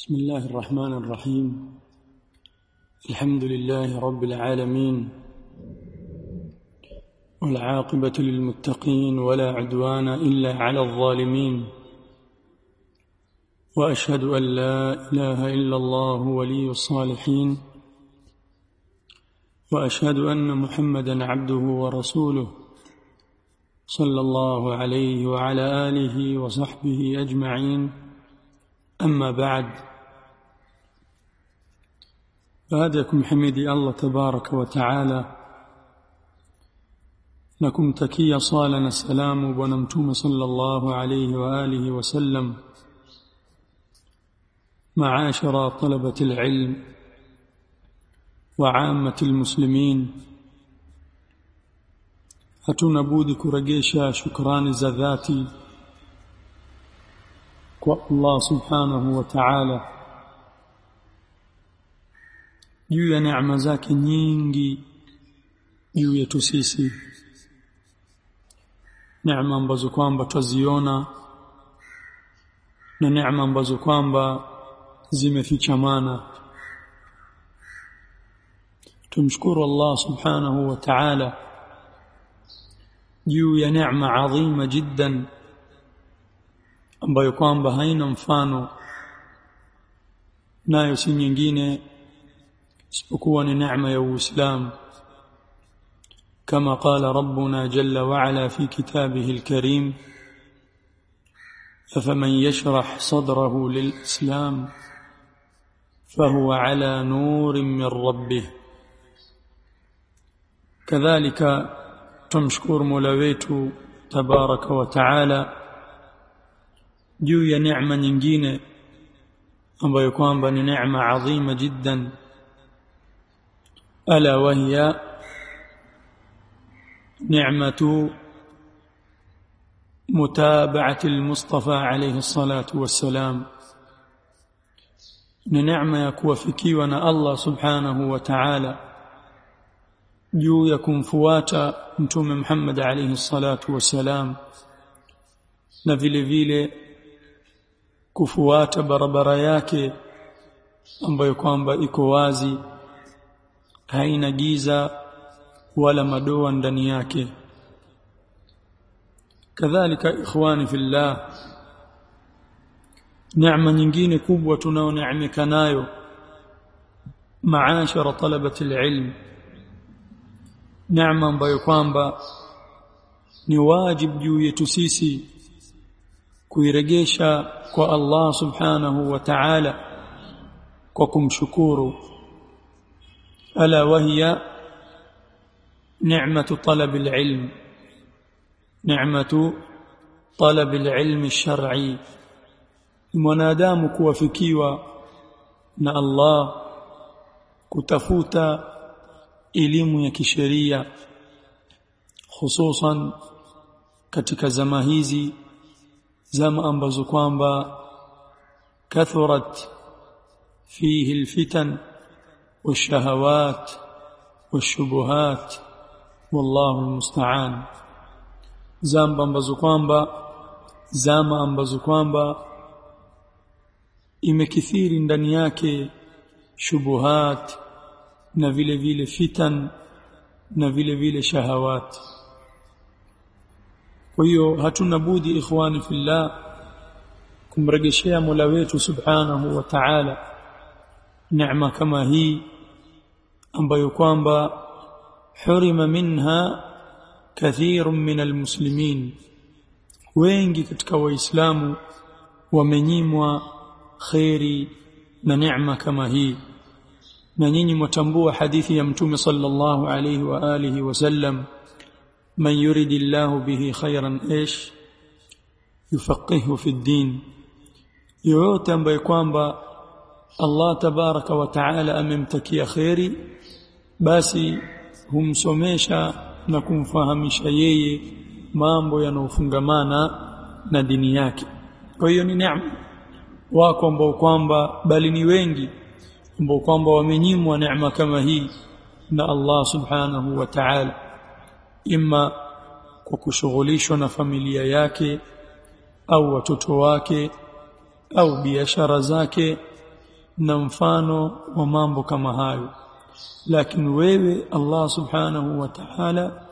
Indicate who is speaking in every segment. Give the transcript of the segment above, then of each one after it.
Speaker 1: بسم الله الرحمن الرحيم. الحمد لله رب العالمين والعاقبة للمتقين ولا عدوان إلا على الظالمين. وأشهد أن لا إله إلا الله ولي الصالحين. وأشهد أن محمدا عبده ورسوله صلى الله عليه وعلى آله وصحبه أجمعين. أما بعد بعدكم حميدي الله تبارك وتعالى. لكم تكي صالنا السلام ونمتوم صلى الله عليه وآله وسلم. معاشر طلبة العلم وعامة المسلمين اتون أبوذك رقيشا شكران زذاتي. الله سبحانه وتعالى. Juu ya neema zake nyingi juu yetu sisi. Neema ambazo kwamba twaziona na neema ambazo kwamba zimefichamana tumshukuru Allah subhanahu wa ta'ala juu ya neema adhima jiddan ambayo kwamba haina mfano nayo si nyingine ni neema ya Uislamu كما قال ربنا جل وعلا في كتابه الكريم أفمن يشرح صدره للإسلام فهو على نور من ربه. كذلك تمشكر مولويت تبارك وتعالى ya neema nyingine ambayo kwamba ni neema adhima jiddan ألا وهي نعمة متابعة المصطفى عليه الصلاة والسلام. نعمة يكوفك وأنا الله سبحانه وتعالى. juu ya kumfuata Mtume محمد عليه الصلاة والسلام. na vilevile kufuata barabara yake ambayo kwamba iko wazi haina giza wala madoa ndani yake kadhalika ikhwani fillah neema nyingine kubwa tunaoneemeka nayo maashara talabati alilm neema ambayo kwamba ni wajibu juu yetu sisi kuiregesha kwa Allah subhanahu wa ta'ala kwa kumshukuru ألا وهي نعمة طلب العلم نعمة طلب العلم الشرعي mwanadamu kuwafikiwa na Allah kutafuta elimu ya kisheria hususan katika zama hizi zama ambazo kwamba kathurat fihi alfitan والشهوات والشبهات والله المستعان. زامبا بزقامبا زاما بزقامبا إما كثير دنياك شبهات نفيل فيل فتن نفيل فيل شهوات. ويو hatuna بودي إخواني في الله كم wetu subhanahu سبحانه وتعالى. Neema kama hii ambayo kwamba hurima minha kathirun min almuslimin wengi katika waislamu wamenyimwa khairi na neema kama hii na nyinyi mwatambua hadithi ya mtume sallallahu alayhi wa alihi wasallam man yuridillahu bihi khairan ish yufaqihu fi din yoyote ambaye kwamba Allah tabaraka wa taala amemtakia khairi basi humsomesha na kumfahamisha yeye mambo yanayofungamana na dini yake. Kwa hiyo ni neema. Wako ambao kwamba bali ni wengi ambao kwamba wamenyimwa neema kama hii na Allah subhanahu wa ta'ala. Imma kwa kushughulishwa na familia yake au watoto wake au biashara zake na mfano wa mambo kama hayo. Lakini wewe Allah subhanahu wa ta'ala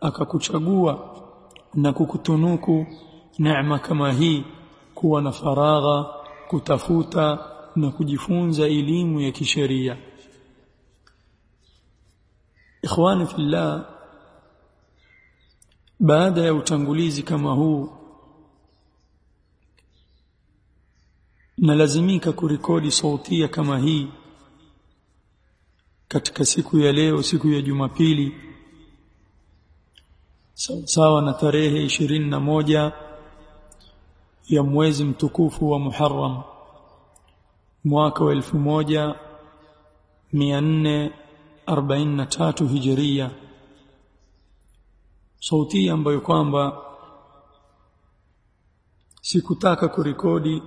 Speaker 1: akakuchagua na kukutunuku neema kama hii kuwa na faragha kutafuta na kujifunza elimu ya kisheria. Ikhwani fillah baada ya utangulizi kama huu nalazimika kurekodi sautia kama hii katika siku ya leo siku ya Jumapili sawa na tarehe ishirini na moja ya mwezi mtukufu wa Muharram mwaka wa elfu moja mia nne arobaini na tatu hijiria. Sauti ambayo kwamba sikutaka kurekodi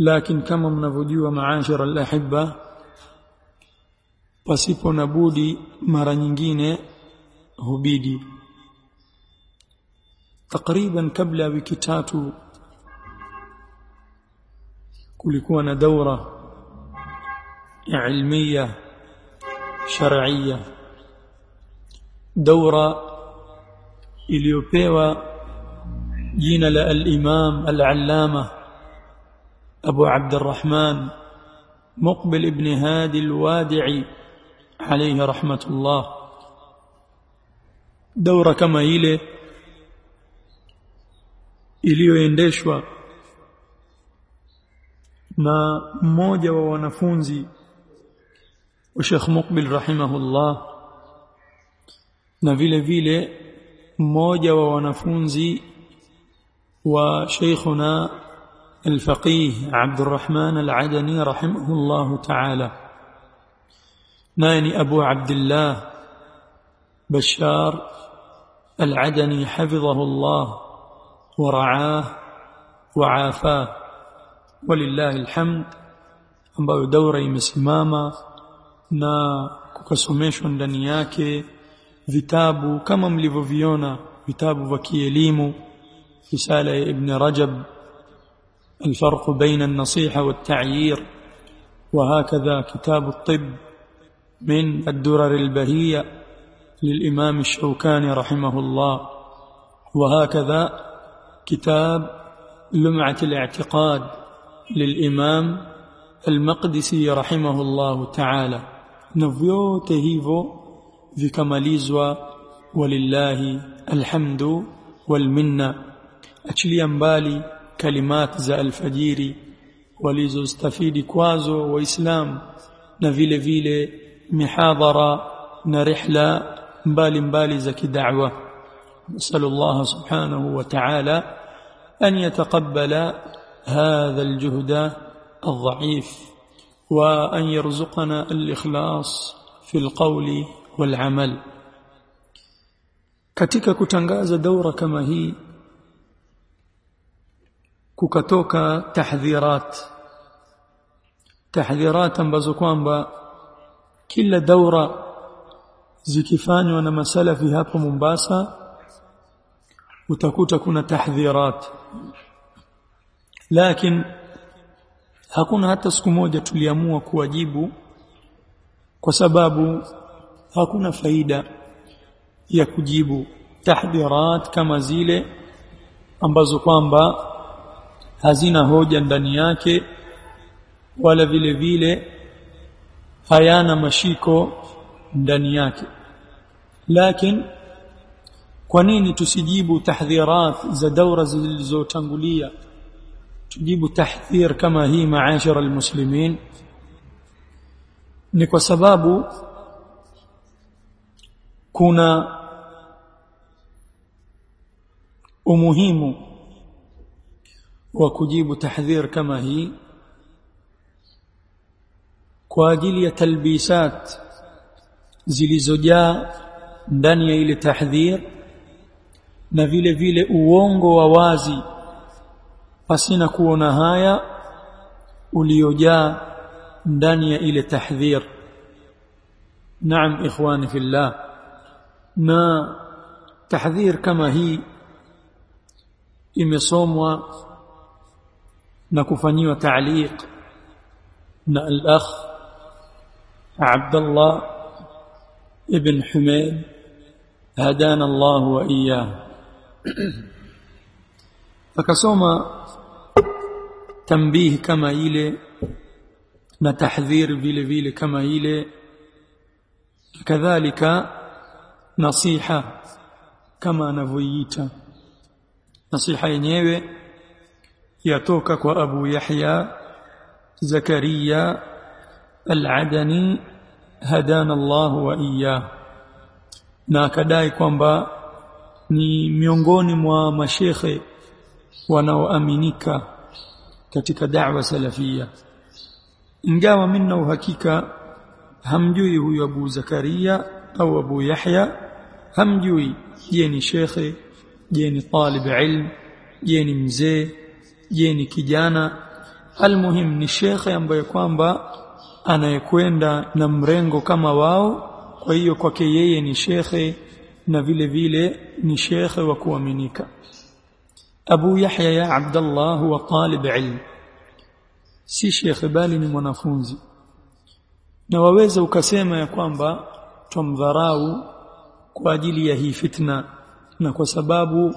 Speaker 1: lakini kama mnavyojua maashara alahibba pasipo na budi mara nyingine hubidi takriban kabla ya wiki tatu kulikuwa na daura ya ilmiya shar'iyya daura iliyopewa jina la al-imam al-allama أبو عبد الرحمن مقبل ابن هادي الوادع عليه رحمة الله. دورة كما يلي إلي إليو يندشوا. نا موجة ونفونزي وشيخ مقبل رحمه الله. نا فيلي فيلي موجة ونفونزي وشيخنا الفقيه عبد الرحمن العدني رحمه الله تعالى ناني أبو عبد الله بشار العدني حفظه الله ورعاه وعافاه ولله الحمد ambayo daura imesimama na kukasomeshwa ndani yake vitabu kama mlivyoviona vitabu vya kielimu risala ya ibn rajab الفرق بين النصيحة والتعيير وهكذا كتاب الطب من الدرر البهية للإمام الشوكاني رحمه الله وهكذا كتاب لمعة الاعتقاد للإمام المقدسي رحمه الله تعالى. نفيوte hivyo vikamalizwa walillahi alhamdu walminna achilia mbali kalimat za alfajiri walizostafidi kwazo waislamu na vile vile mihadhara na rihla mbali mbali za kida'wa نسأل الله سبحانه وتعالى أن يتقبل هذا الجهد الضعيف وأن يرزقنا الإخلاص في القول والعمل katika kutangaza daura kama hii kukatoka tahdhirat. Tahdhirat ambazo kwamba kila daura zikifanywa na masalafi hapo Mombasa utakuta kuna tahdhirat. Lakini hakuna hata siku moja tuliamua kuwajibu kwa sababu hakuna faida ya kujibu tahdhirat kama zile ambazo kwamba hazina hoja ndani yake wala vile vile hayana mashiko ndani yake. Lakini kwa nini tusijibu tahdhirat za daura zilizotangulia? Tujibu tahdhir kama hii maashara almuslimin. Ni kwa sababu kuna umuhimu kujibu tahdhir kama hii kwa ajili ya talbisat zilizojaa ndani ya ile tahdhir na vile vile uongo wa wazi pasina kuona haya uliojaa ndani ya ile tahdhir naam ikhwani fillah na tahdhir kama hii imesomwa na kufanyiwa taaliq na al-akh Abdullah ibn Humayd hadana Allah wa iyyah akasoma tambihi kama ile na tahdhir vile vile kama ile kadhalika nasiha kama anavyoiita nasiha yenyewe yatoka kwa Abu Yahya Zakaria Al-Adani hadana Allah wa iyyah na akadai kwamba ni miongoni mwa mashekhe wanaoaminika katika da'wa salafia. Ingawa minna uhakika hamjui huyu Abu Zakaria au Abu Yahya hamjui je ni shekhe je ni talib ilm je ni mzee je ni kijana? Almuhim ni shekhe ambaye kwamba anayekwenda na mrengo kama wao. Kwa hiyo kwake yeye ni shekhe na vile vile ni shekhe wa kuaminika. Abu Yahya ya Abdullah huwa talib ilm. Si shekhe bali ni mwanafunzi. Na waweza ukasema ya kwamba twamdharau kwa ajili ya hii fitna na kwa sababu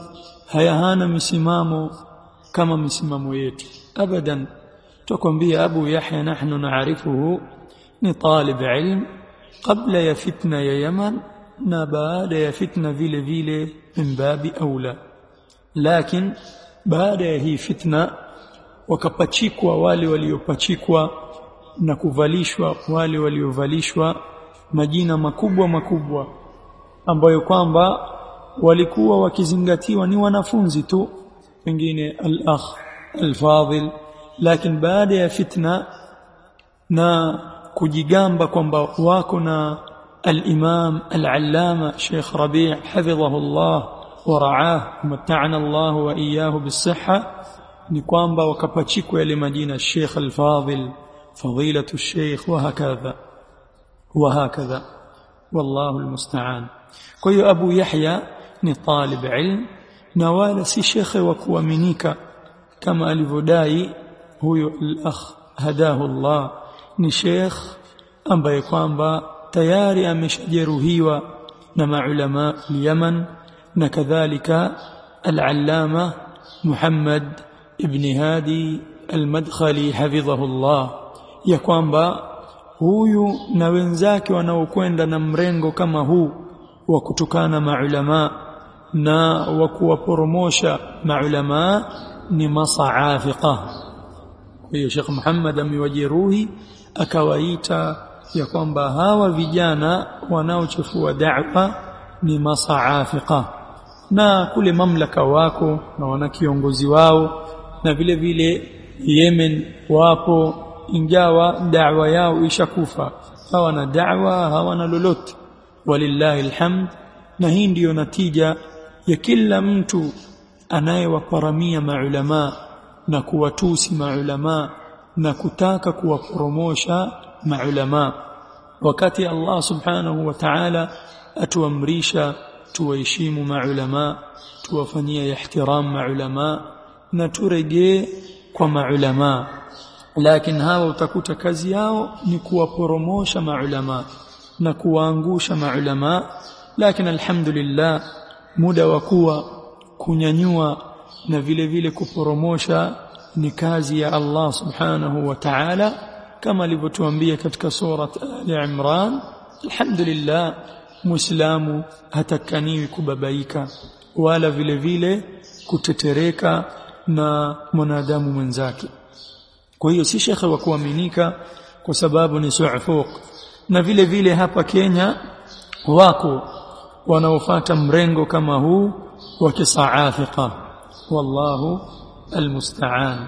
Speaker 1: hayahana misimamo kama misimamo yetu abadan tukwambia Abu Yahya nahnu naarifuhu ni talib ilm kabla ya fitna ya Yaman na baada ya fitna vile vile min babi aula lakini baada ya hii fitna wakapachikwa wale waliopachikwa na kuvalishwa wale waliovalishwa majina makubwa makubwa ambayo kwamba walikuwa wakizingatiwa ni wanafunzi tu فنجينا الأخ الفاضل لكن بعد فتنة نا كجيجامبا كومبا واكنا الإمام العلامة شيخ ربيع حفظه الله ورعاه ومتعنا الله وإياه بالصحة. نكوامبا وكباتشيكو لمدينة الشيخ الفاضل فضيلة الشيخ وهكذا وهكذا. والله المستعان. كي أبو يحيى نطالب علم. Na wala si shekhe wa kuaminika kama alivyodai huyo al-akh hadahu Allah ni sheikh ambaye kwamba tayari ameshajeruhiwa na maulama Yaman na kadhalika al-allama Muhammad ibn Hadi al-Madkhali hafidhahu Allah ya kwamba huyu na wenzake wanaokwenda na mrengo kama huu wa kutukana maulama na wa kuwaporomosha maulama ni masaafiqa kwa hiyo Sheikh Muhammad amewajeruhi akawaita ya kwamba hawa vijana wanaochafua da'wa ni masaafiqa na kule mamlaka wako na wana kiongozi wao na vile vile Yemen wapo ingawa da'wa yao ishakufa hawana da'wa hawana lolote walillahi alhamd na hii ndiyo natija ya kila mtu anayewaparamia maulama na kuwatusi maulama na kutaka kuwaporomosha maulama. Wakati Allah subhanahu wa ta'ala atuamrisha tuwaheshimu maulama tuwafanyia ihtiram maulama na turejee kwa maulama. Lakini hawa utakuta kazi yao ni kuwaporomosha maulama na kuwaangusha maulama. Lakini alhamdulillah muda wa kuwa kunyanyua na vile vile kuporomosha ni kazi ya Allah subhanahu wa ta'ala kama alivyotuambia katika surat Ali Imran alhamdulillah muislamu hatakaniwi kubabaika wala vile vile kutetereka na mwanadamu mwenzake. Kwa hiyo si shekhe wa kuaminika kwa sababu ni suufuq na vile vile hapa Kenya wako ونوفات مرينغو كما هو وكسا عافقة والله المستعان.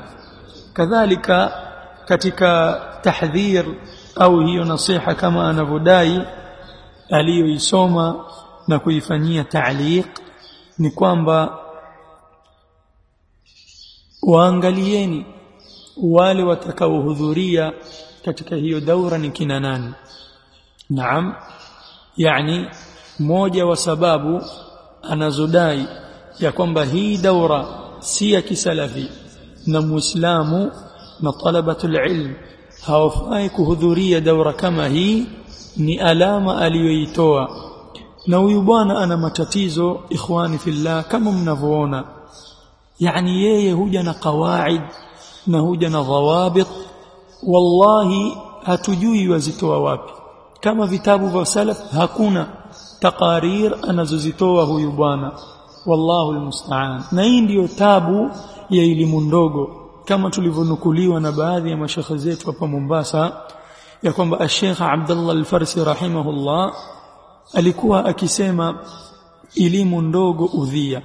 Speaker 1: كذلك كتك تحذير أو هي نصيحة كما أنا بداي ألي ويسوما نكويفانيه تعليق نكوان با وانغاليني والي وتكو هذورية كتك هي دورة نكنانان. نعم يعني moja wa sababu anazodai ya kwamba hii daura si ya kisalafi na muislamu na talabatul ilm hawafai kuhudhuria daura kama hii ni alama aliyoitoa na huyu bwana ana matatizo ikhwani fillah kama mnavyoona yani yeye huja na qawaid na huja na dhawabit wallahi hatujui wazitoa wapi kama vitabu vya salaf hakuna taqarir anazozitoa huyu bwana. Wallahu almusta'an. Na hii ndiyo tabu ya elimu ndogo. Kama tulivyonukuliwa na baadhi ya mashekhe zetu hapa Mombasa ya kwamba Sheikh Abdullah Al-Farsi rahimahullah alikuwa akisema elimu ndogo udhia.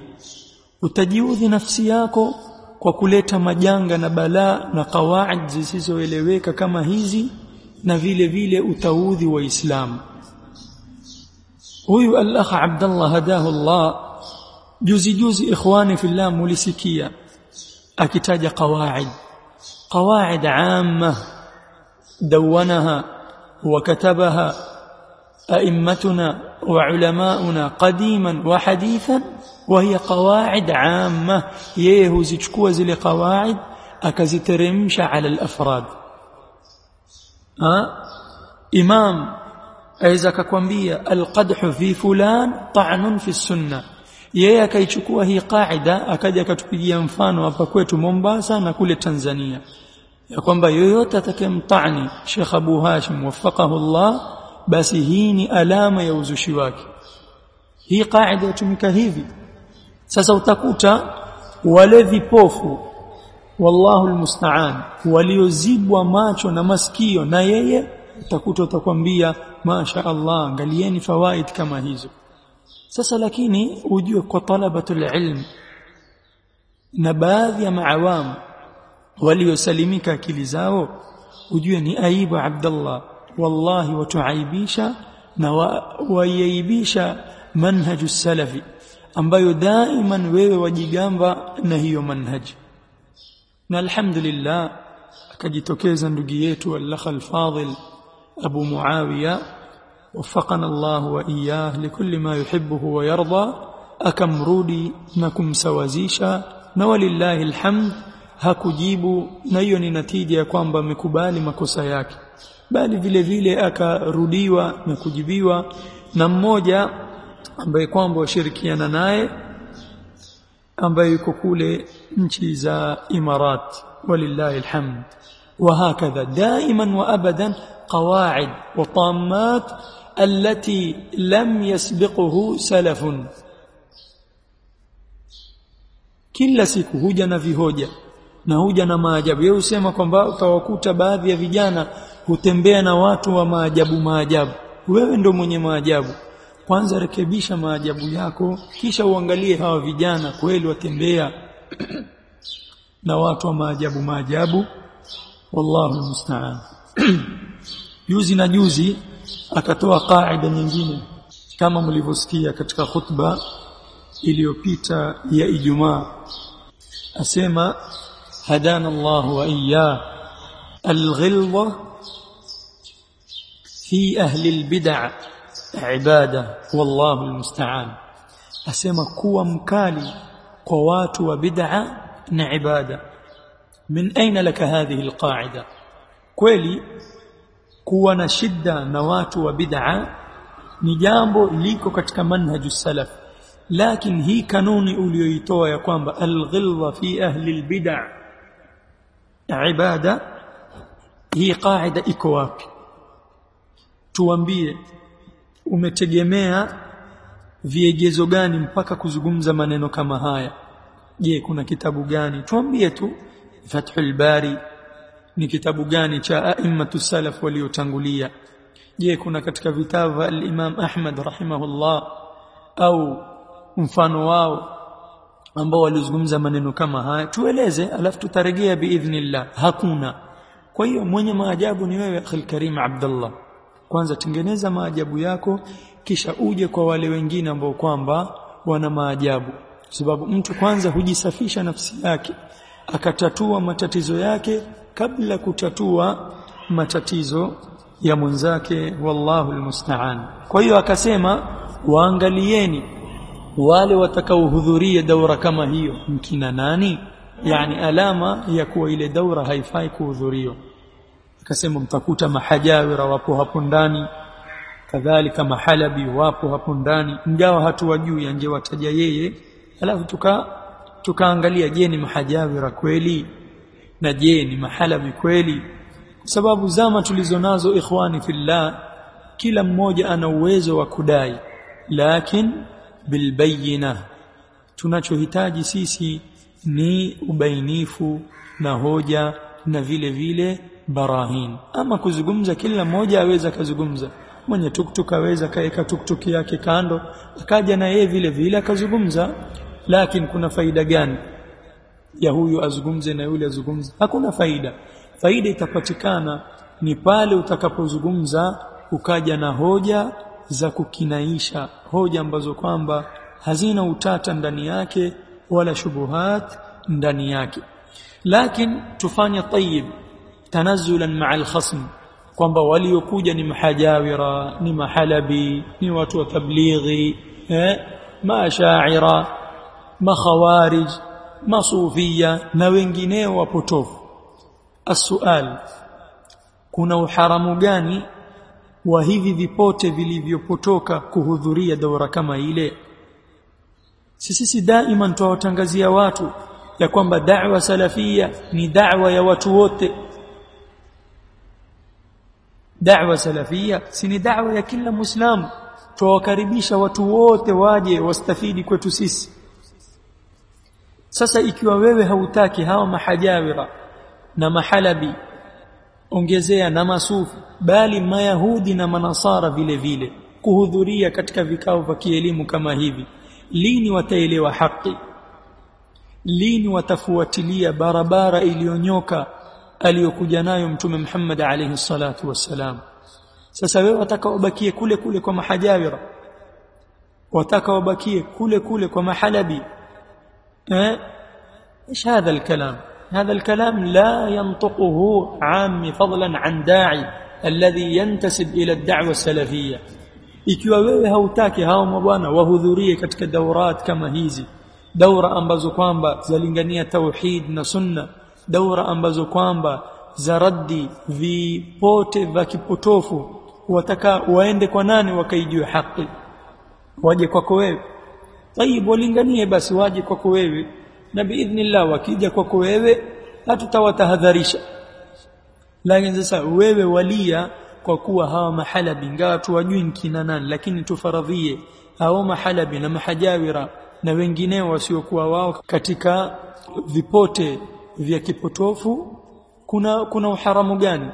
Speaker 1: Utajiudhi nafsi yako kwa kuleta majanga na balaa na kawaid zisizoeleweka kama hizi na vile vile utaudhi waislamu ويقول الأخ عبد الله هداه الله. جوزي جوزي إخواني في الله موليسيكية. أكتاج قواعد. قواعد عامة. دونها وكتبها أئمتنا وعلماؤنا قديما وحديثا. وهي قواعد عامة. يهو زجكوز لقواعد أكزترمش على الأفراد. ها؟ إمام aweza akakwambia al-qadhu fi fulan ta'nun fi sunnah yeye akaichukua hii qaida akaja akatupigia mfano hapa kwetu Mombasa na kule Tanzania ya kwamba yoyote atakayemtani Sheikh Abu Hashim wafaqahu Allah basi hii ni alama ya uzushi wake hii qaida yatumika hivi sasa utakuta wale vipofu wallahu almusta'an waliozibwa macho na masikio na yeye utakuta utakwambia masha Allah angalieni fawaid kama hizo sasa lakini ujue kwa talabatul ilm na baadhi ya maawamu waliosalimika akili zao ujue ni aibu Abdullah wallahi watuaibisha na wayaibisha manhaju salafi ambayo daiman wewe wajigamba na hiyo manhaji na alhamdulillah akajitokeza ndugu yetu al-akh al-fadil أبو معاوية وفقنا الله وإياه لكل ما يحبه ويرضى. أكم رودي نكم سوازيشا. نولي الله الحمد. هكو جيبو نيوني نتيجي أكوان بمكبال مكوسياك بالي فيلي فيلي أكا روديوا نكوجيبيوا نموجا أكوان بشركيانا ناي. أكوان كولي نشيزا إمارات. ولله الحمد. وهكذا. دائما وأبدا قواعد وطامات التي لم يسبقه سلف kila siku huja na vihoja na huja na maajabu yeye usema kwamba utawakuta baadhi ya vijana hutembea na watu wa maajabu maajabu wewe ndo mwenye maajabu kwanza rekebisha maajabu yako kisha uangalie hawa vijana kweli watembea na watu wa maajabu maajabu wallahu musta'an juzi na juzi akatoa kaida nyingine kama mlivyosikia katika khutba iliyopita ya Ijumaa asema hadana Allah wa iyyah الغلظة في أهل البدع عبادة والله المستعان أسمى كوا مكالي قوات وبدع عبادة من أين لك هذه القاعدة كويلي kuwa na shida na watu wa bid'a ni jambo liko katika manhaju salaf. Lakini hii kanuni uliyoitoa ya kwamba alghilza fi ahli albid'a ibada hii qaida iko wapi? Tuambie umetegemea viegezo gani mpaka kuzungumza maneno kama haya? Je kuna kitabu gani? Tuambie tu fathul bari ni kitabu gani cha a'immatu salaf waliotangulia? Je kuna katika vitabu vya al-Imam Ahmad rahimahullah au mfano wao ambao walizungumza maneno kama haya? Tueleze alafu tutarejea biidhnillah. Hakuna. Kwa hiyo mwenye maajabu ni wewe akhil karim Abdullah. Kwanza tengeneza maajabu yako kisha uje kwa wale wengine ambao kwamba wana maajabu. Sababu mtu kwanza hujisafisha nafsi yake akatatua matatizo yake kabla kutatua matatizo ya mwenzake wallahu almusta'an. Kwa hiyo akasema waangalieni wale watakaohudhuria daura kama hiyo. Mkina nani? Yani alama ya kuwa ile daura haifai kuhudhuriwa. Akasema mtakuta mahajawira wapo hapo ndani. Kadhalika mahalabi wapo hapo ndani. Ingawa hatuwajui angewataja yeye. Alafu tuka tukaangalia je ni mahajawira kweli na je ni mahalami kweli? Kwa sababu zama tulizonazo ikhwani fillah kila mmoja ana uwezo wa kudai. Lakin bilbayina tunachohitaji sisi ni ubainifu na hoja na vile vile barahin. Ama kuzungumza kila mmoja aweza kuzungumza mwenye tuktuk aweza kaeka tuktuk yake kando akaja na yeye vile vile akazungumza lakini kuna faida gani ya huyu azungumze na yule azungumze. Hakuna faida. Faida itapatikana ni pale utakapozungumza ukaja na hoja za kukinaisha hoja ambazo kwamba hazina utata ndani yake wala shubuhat ndani yake. Lakini tufanye tayyib tanazulan ma'a al-khasm kwamba waliokuja ni mahajawira ni mahalabi ni watu wa tablighi eh mashaira makhawarij masufia na wengineo wapotovu. Asual kuna uharamu gani wa hivi vipote vilivyopotoka kuhudhuria daura kama ile? Sisi daima tuwatangazia watu ya kwamba da'wa salafia ni da'wa ya watu wote. Da'wa salafia si ni da'wa ya kila muislamu. Tuwakaribisha watu wote waje wastafidi kwetu sisi sasa ikiwa wewe hautaki hawa mahajawira na mahalabi ongezea na masufi bali mayahudi na manasara vile vile kuhudhuria katika vikao vya kielimu kama hivi lini wataelewa haki? Lini watafuatilia barabara iliyonyoka aliyokuja nayo mtume Muhammad alayhi salatu wassalam? Sasa wewe wataka wabakie kule kule kwa mahajawira? Wataka wabakie kule kule kwa mahalabi eh إيش هذا الكلام هذا الكلام لا ينطقه عامي فضلا عن داعي الذي ينتسب إلى الدعوه السلفيه ikiwa wewe hautaki hao mabwana wahudhurie katika daurat kama hizi daura ambazo kwamba zalingania tauhid na sunna daura ambazo kwamba za raddi vipote vya kipotofu wataka waende kwa nani wakaijue haki waje kwako wewe tayib walinganie basi waje kwako wewe. Na biidhnillah wakija kwako wewe hatutawatahadharisha. Lakini sasa wewe walia kwa kuwa hawa mahalabi ingawa tuwajui kina nani lakini tufaradhie hao mahalabi na mahajawira na wengineo wasiokuwa wao katika vipote vya kipotofu kuna kuna uharamu gani?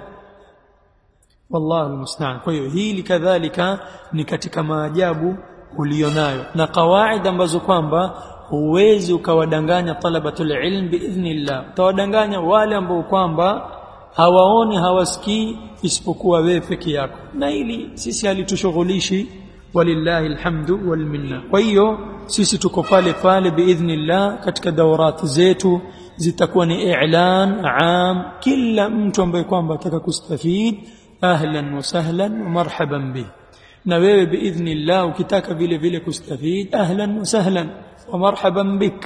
Speaker 1: Wallahu musta'an kwa hiyo hili kadhalika ni katika maajabu ulionayo. Na kawaida ambazo kwamba huwezi ukawadanganya talabatul ilm biidhnillah. Utawadanganya wale ambao kwamba hawaoni hawasikii isipokuwa wewe peke yako. Na ili sisi halitushughulishi. Walillahi alhamdu walminna kwa hiyo sisi tuko pale pale biidhnillah katika dawrat zetu zitakuwa ni i'lan am kila mtu ambaye kwamba ataka kustafid ahlan wa sahlan wa marhaban bih na wewe biidhnillah ukitaka vile vile kustafid ahlan wa sahlan wa marhaban bik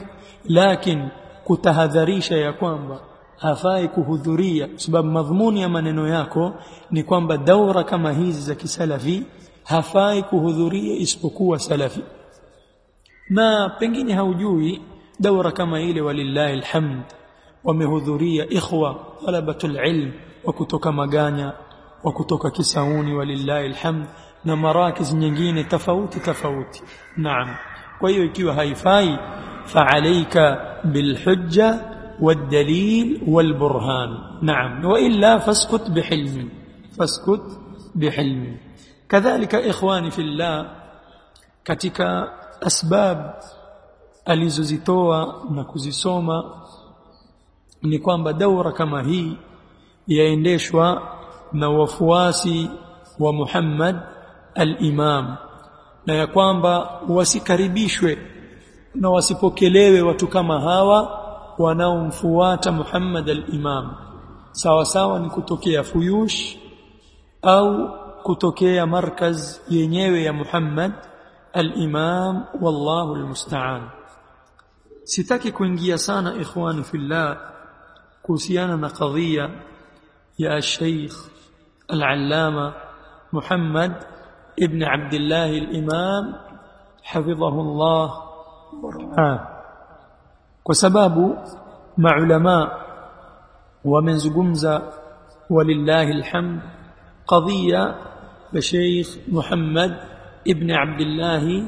Speaker 1: lakin kutahadharisha ya kwamba hafai kuhudhuria sababu madhumuni ya maneno yako ni kwamba daura kama hizi za kisalafi hafai kuhudhuria isipokuwa salafi na pengine haujui daura kama ile walillahi alhamd wamehudhuria ikhwa talabatul ilm wa kutoka maganya wa kutoka kisauni walillahi alhamd na marakiz nyingine tofauti tofauti naam kwa hiyo ikiwa haifai fa'alayka bilhujja والدليل والبرهان نعم والا فاسكت بحلم فاسكت بحلم كذلك اخواني في الله katika asbab alizozitoa na kuzisoma ni kwamba daura kama hii yaendeshwa na wafuasi wa Muhammad al-imam na ya kwamba wasikaribishwe na wasipokelewe watu kama hawa wanaomfuata Muhammad al-imam. Sawa sawa ni kutokea Fuyush au kutokea markaz yenyewe ya Muhammad al-imam wallahu al-musta'an. Sitaki kuingia sana ikhwani fillah kuhusiana na kadhia ya Sheikh al-Allama Muhammad ابن عبد الله الإمام حفظه الله. ورعاه وسباب مع علماء ومن زقمزة ولله الحمد قضية بشيخ محمد ابن عبد الله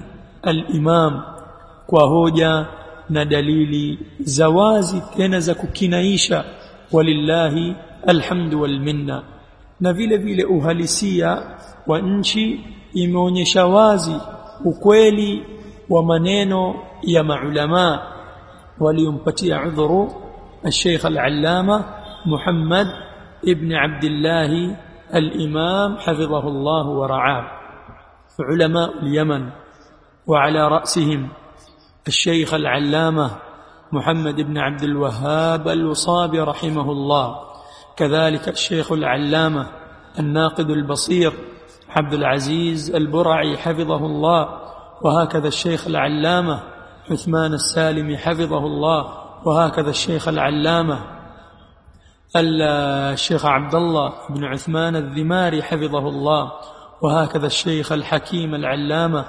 Speaker 1: الإمام. وهوجة ندليل زوازي تنزك كنايشة ولله الحمد والمنة. Na vile vile uhalisia wa nchi imeonyesha wazi ukweli wa maneno ya maulama waliompatia udhuru الشيخ العلامة محمد ابن عبد الله الإمام حفظه الله ورعاه علماء اليمن وعلى رأسهم الشيخ العلامة محمد بن عبد الوهاب الوصابي رحمه الله كذلك الشيخ العلامة الناقد البصير عبد العزيز البرعي حفظه الله وهكذا الشيخ العلامة عثمان السالم حفظه الله وهكذا الشيخ العلامة الشيخ عبد الله بن عثمان الذماري حفظه الله وهكذا الشيخ الحكيم العلامة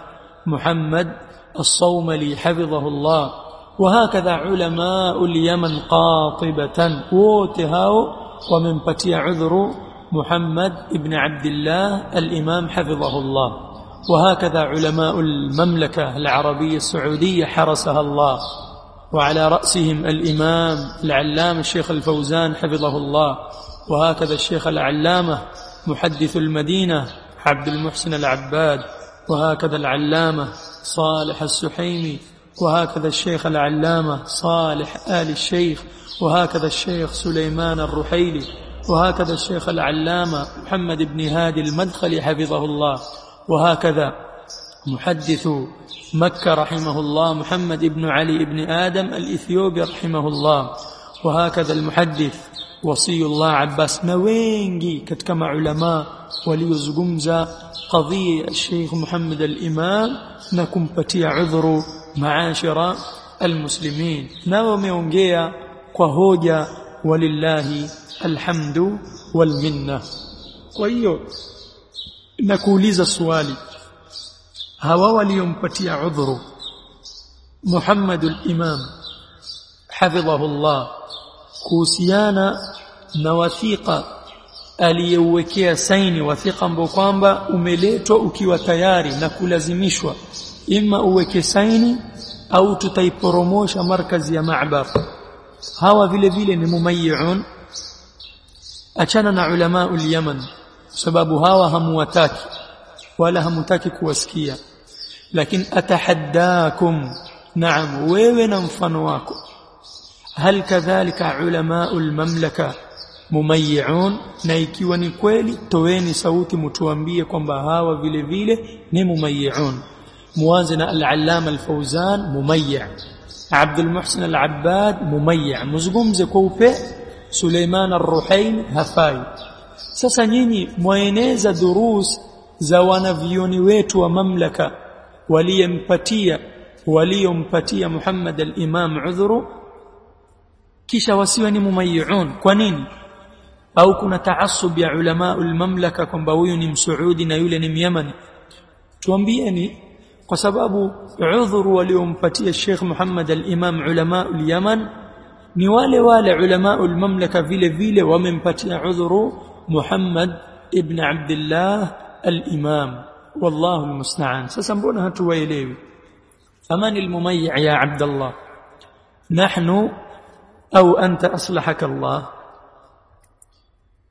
Speaker 1: محمد الصوملي حفظه الله وهكذا علماء اليمن قاطبة ووتهاو ومنبتي عذر محمد بن عبد الله الإمام حفظه الله. وهكذا علماء المملكة العربية السعودية حرسها الله. وعلى رأسهم الإمام العلامة الشيخ الفوزان حفظه الله. وهكذا الشيخ العلامة محدث المدينة عبد المحسن العباد. وهكذا العلامة صالح السحيمي. وهكذا الشيخ العلامة صالح آل الشيخ وهكذا الشيخ سليمان الرحيلي وهكذا الشيخ العلامة محمد بن هادي المدخلي حفظه الله وهكذا محدث مكة رحمه الله محمد بن علي بن آدم الإثيوبي رحمه الله وهكذا المحدث وصي الله عباس نوينجي كتكما علماء وليزقمزا قضية الشيخ محمد الإمام نكم بتي عذر معاشر المسلمين. ناو ميونجيا وهوجا ولله الحمد والمنة وإيو nakuuliza swali hawa waliompatia udhuru Muhammad al-Imam hafidhahu Allah kuhusiana na wathiqa aliyeuwekea saini wathiqa ambao kwamba umeletwa ukiwa tayari na kulazimishwa ima uweke saini au tutaiporomosha markazi ya Ma'bar hawa vile vile ni mumayyi'un. Achana na ulama ul-Yaman sababu hawa hamuwataki wala hamutaki kuwasikia. Lakini atahaddakum naam wewe na mfano wako. Hal kadhalika ulama almamlaka mumayyi'un na ikiwa ni kweli toweni sauti mtuambie kwamba hawa vile vile ni mumayyi'un. Muanze na al-allama al-fawzan mumayyi' عبد المحسن العباد مميع مزغمزه كوبه سليمان الرحيل هفاي sasa nyinyi mwaeneza durus za wanavyoni wetu wa mamlaka waliyempatia waliompatia Muhammad al-Imam udhuru kisha wasiwe ni mumayyi'un kwa nini au kuna taasub ya ulama al-mamlaka kwamba huyu ni msuudi na yule ni myamani tuambieni kwa sababu udhuru waliompatia Sheikh Muhammad al-Imam ulama al-Yaman ni wale wale ulama al-mamlaka vile vile wamempatia udhuru محمد ابن عبد الله الإمام والله المستعان سسنبونها تويليوي أمان المميع يا عبد الله نحن أو أنت أصلحك الله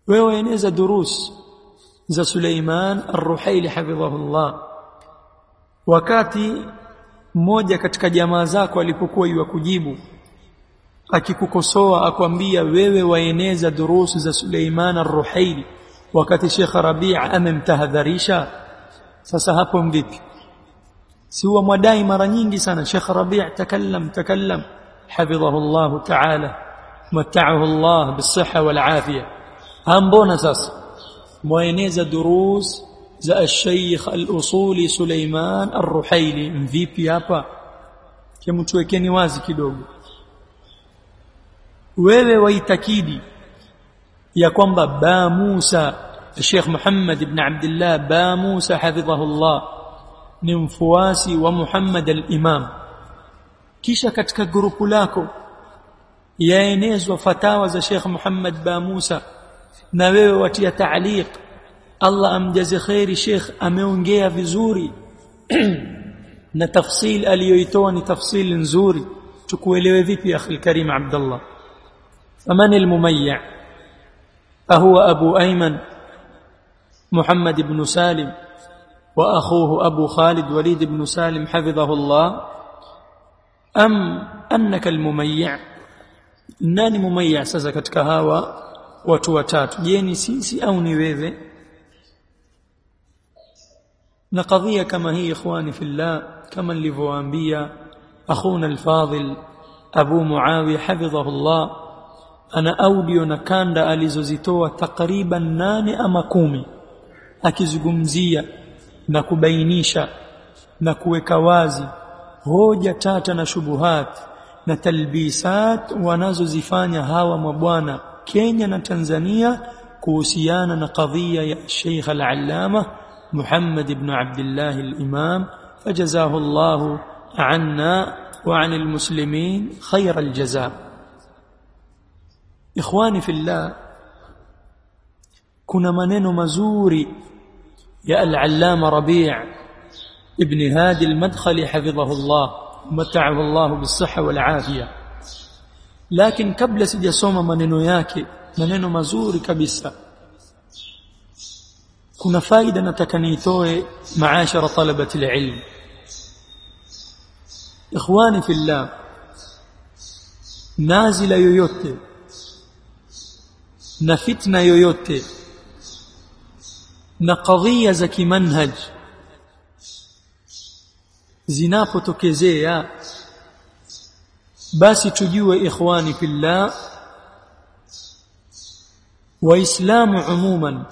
Speaker 1: وينزى دروس za Suleiman Ar-Ruhaili hafidhahullah wakati mmoja katika jamaa zako alipokuwa yuwakujibu akikukosoa akwambia wewe waeneza durusu za Suleiman Ar-Ruhaili wakati Sheikh Rabi' amemtahadharisha sasa hapo mvipi si huwa mwadai mara nyingi sana Sheikh Rabi' takallam takallam hafidhahu Allah ta'ala mata'ahu Allah bis-sihha wal-afiyah ambona sasa mwaeneza durus za Sheikh al-Usuli Suleiman Ar-Ruhaili mvipi hapa kemtuwekeni wazi kidogo wewe waitakidi ya kwamba ba Musa Sheikh Muhammad ibn Abdullah ba Musa hafidhahullah ni mfuasi wa Muhammad al-Imam kisha katika grupu lako yaenezwa fatawa za Sheikh Muhammad ba Musa na wewe watia taaliq الله أمجزي خير شيخ أمون جيا في زوري. نتفصيل أليويتوني تفصيل نزوري. شكوه لي يا أخي الكريم عبد الله. فمن المميع؟ أهو أبو أيمن محمد بن سالم وأخوه أبو خالد وليد بن سالم حفظه الله. أم أنك المميع؟ ناني مميع سزكت كهاوى وتواتات جيني سيسي أو نيويذي نقضية كما هي إخواني في الله كما لفوانبيا أخونا الفاضل أبو معاوية حفظه الله أنا أوديو نكاندا أليزوزيتوا تقريبا ناني أما كومي أكيزغمزية نكبينيشا نكوكوازي هوجة تاتا تلبيسات نتلبيسات ونزوزيفانيا هاوى مبوانا كينيا نتنزانيا كوسيانا نقضية يا شيخ العلامة محمد بن عبد الله الإمام فجزاه الله عنا وعن المسلمين خير الجزاء. إخواني في الله كنا منين مزوري يا العلام ربيع ابن هادي المدخل حفظه الله ومتعه الله بالصحة والعافية. لكن قبل سيدي سوما منينو ياكي منينو مزوري كبسة kuna faida nataka niitoe maashara talabati alilm ikhwani fillah nazila yoyote na fitna yoyote na kadhia za kimanhaj zinapotokezea basi tujue ikhwani fillah waislamu umuman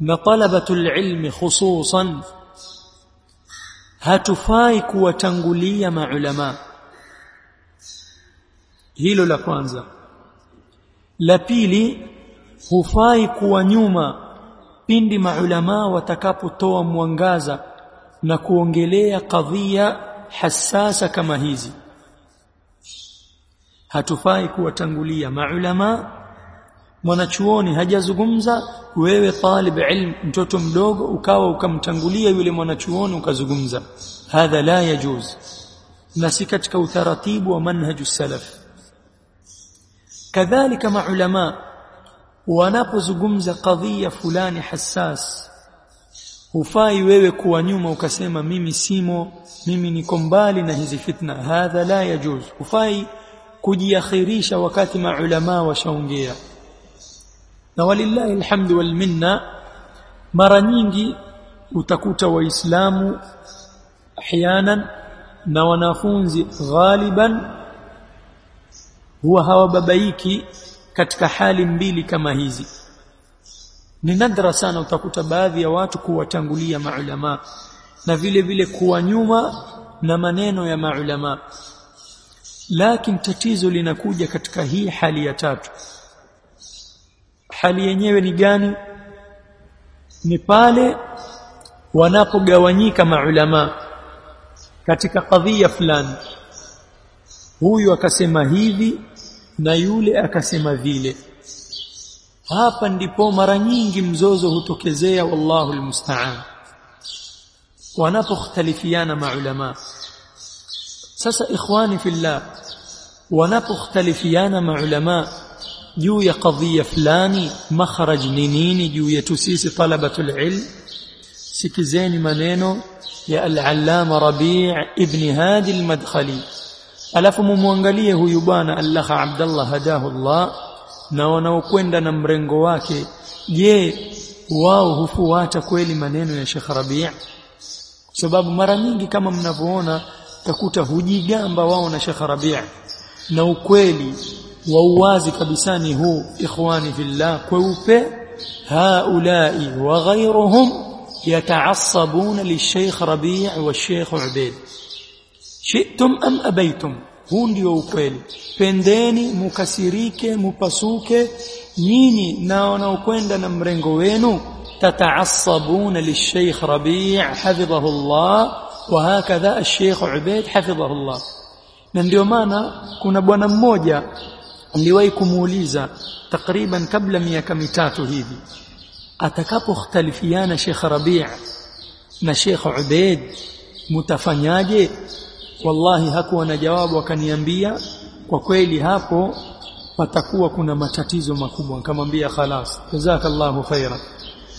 Speaker 1: na talabatul ilmi khususan. Hatufai kuwatangulia maulama. Hilo la kwanza. La pili hufai kuwa nyuma pindi maulama watakapotoa mwangaza na kuongelea kadhia hassasa kama hizi. Hatufai kuwatangulia maulama mwanachuoni hajazungumza wewe talib ilm mtoto mdogo ukawa ukamtangulia yule mwanachuoni ukazungumza hadha la yajuz na si katika utaratibu wa manhaju salaf kadhalika maulama wanapozungumza kadhia fulani hassas hufai wewe kuwa nyuma ukasema mimi simo mimi niko mbali na hizi fitna hadha la yajuz hufai kujiakhirisha wakati maulama washaongea na walillahi alhamdu wal minna mara nyingi utakuta waislamu ahyanan na wanafunzi ghaliban huwa hawababaiki katika hali mbili kama hizi. Ni nadra sana utakuta baadhi ya watu kuwatangulia maulama na vile vile kuwa nyuma na maneno ya maulama. Lakini tatizo linakuja katika hii hali ya tatu hali yenyewe ni gani ni pale wanapogawanyika maulama katika kadhia fulani huyu akasema hivi na yule akasema vile hapa ndipo mara nyingi mzozo hutokezea wallahu almusta'an wanapokhtalifiana maulama sasa ikhwani fillah wanapokhtalifiana maulama fulani makharaj ni nini juu yetu sisi talabatul ilm sikizeni maneno ya al-allama rabi' ibn hadi al-madkhali alafu mumwangalie huyu bwana allaha abdallah hadahu allah na wanaokwenda na mrengo wake je wao hufuata kweli maneno ya Sheikh Rabi' kwa sababu mara nyingi kama mnavyoona takuta hujigamba wao na Sheikh Rabi' na ukweli ووازي كبساني هو إخواني في الله كوبي هؤلاء وغيرهم يتعصبون للشيخ ربيع والشيخ عبيد. شئتم أم أبيتم؟ هون ديو كويل. بنديني مكسريك مباسوك نيني ناونا وكويندا نمرنغوينو تتعصبون للشيخ ربيع حفظه الله وهكذا الشيخ عبيد حفظه الله. من ديومانا كنا بوانا موجة. Niliwahi kumuuliza takriban kabla miaka mitatu hivi atakapokhtalifiana Sheikh Rabi' na Sheikh Ubaid mutafanyaje wallahi hakuwa na jawabu akaniambia kwa kweli hapo patakuwa kuna matatizo makubwa nikamwambia khalas jazakallahu khaira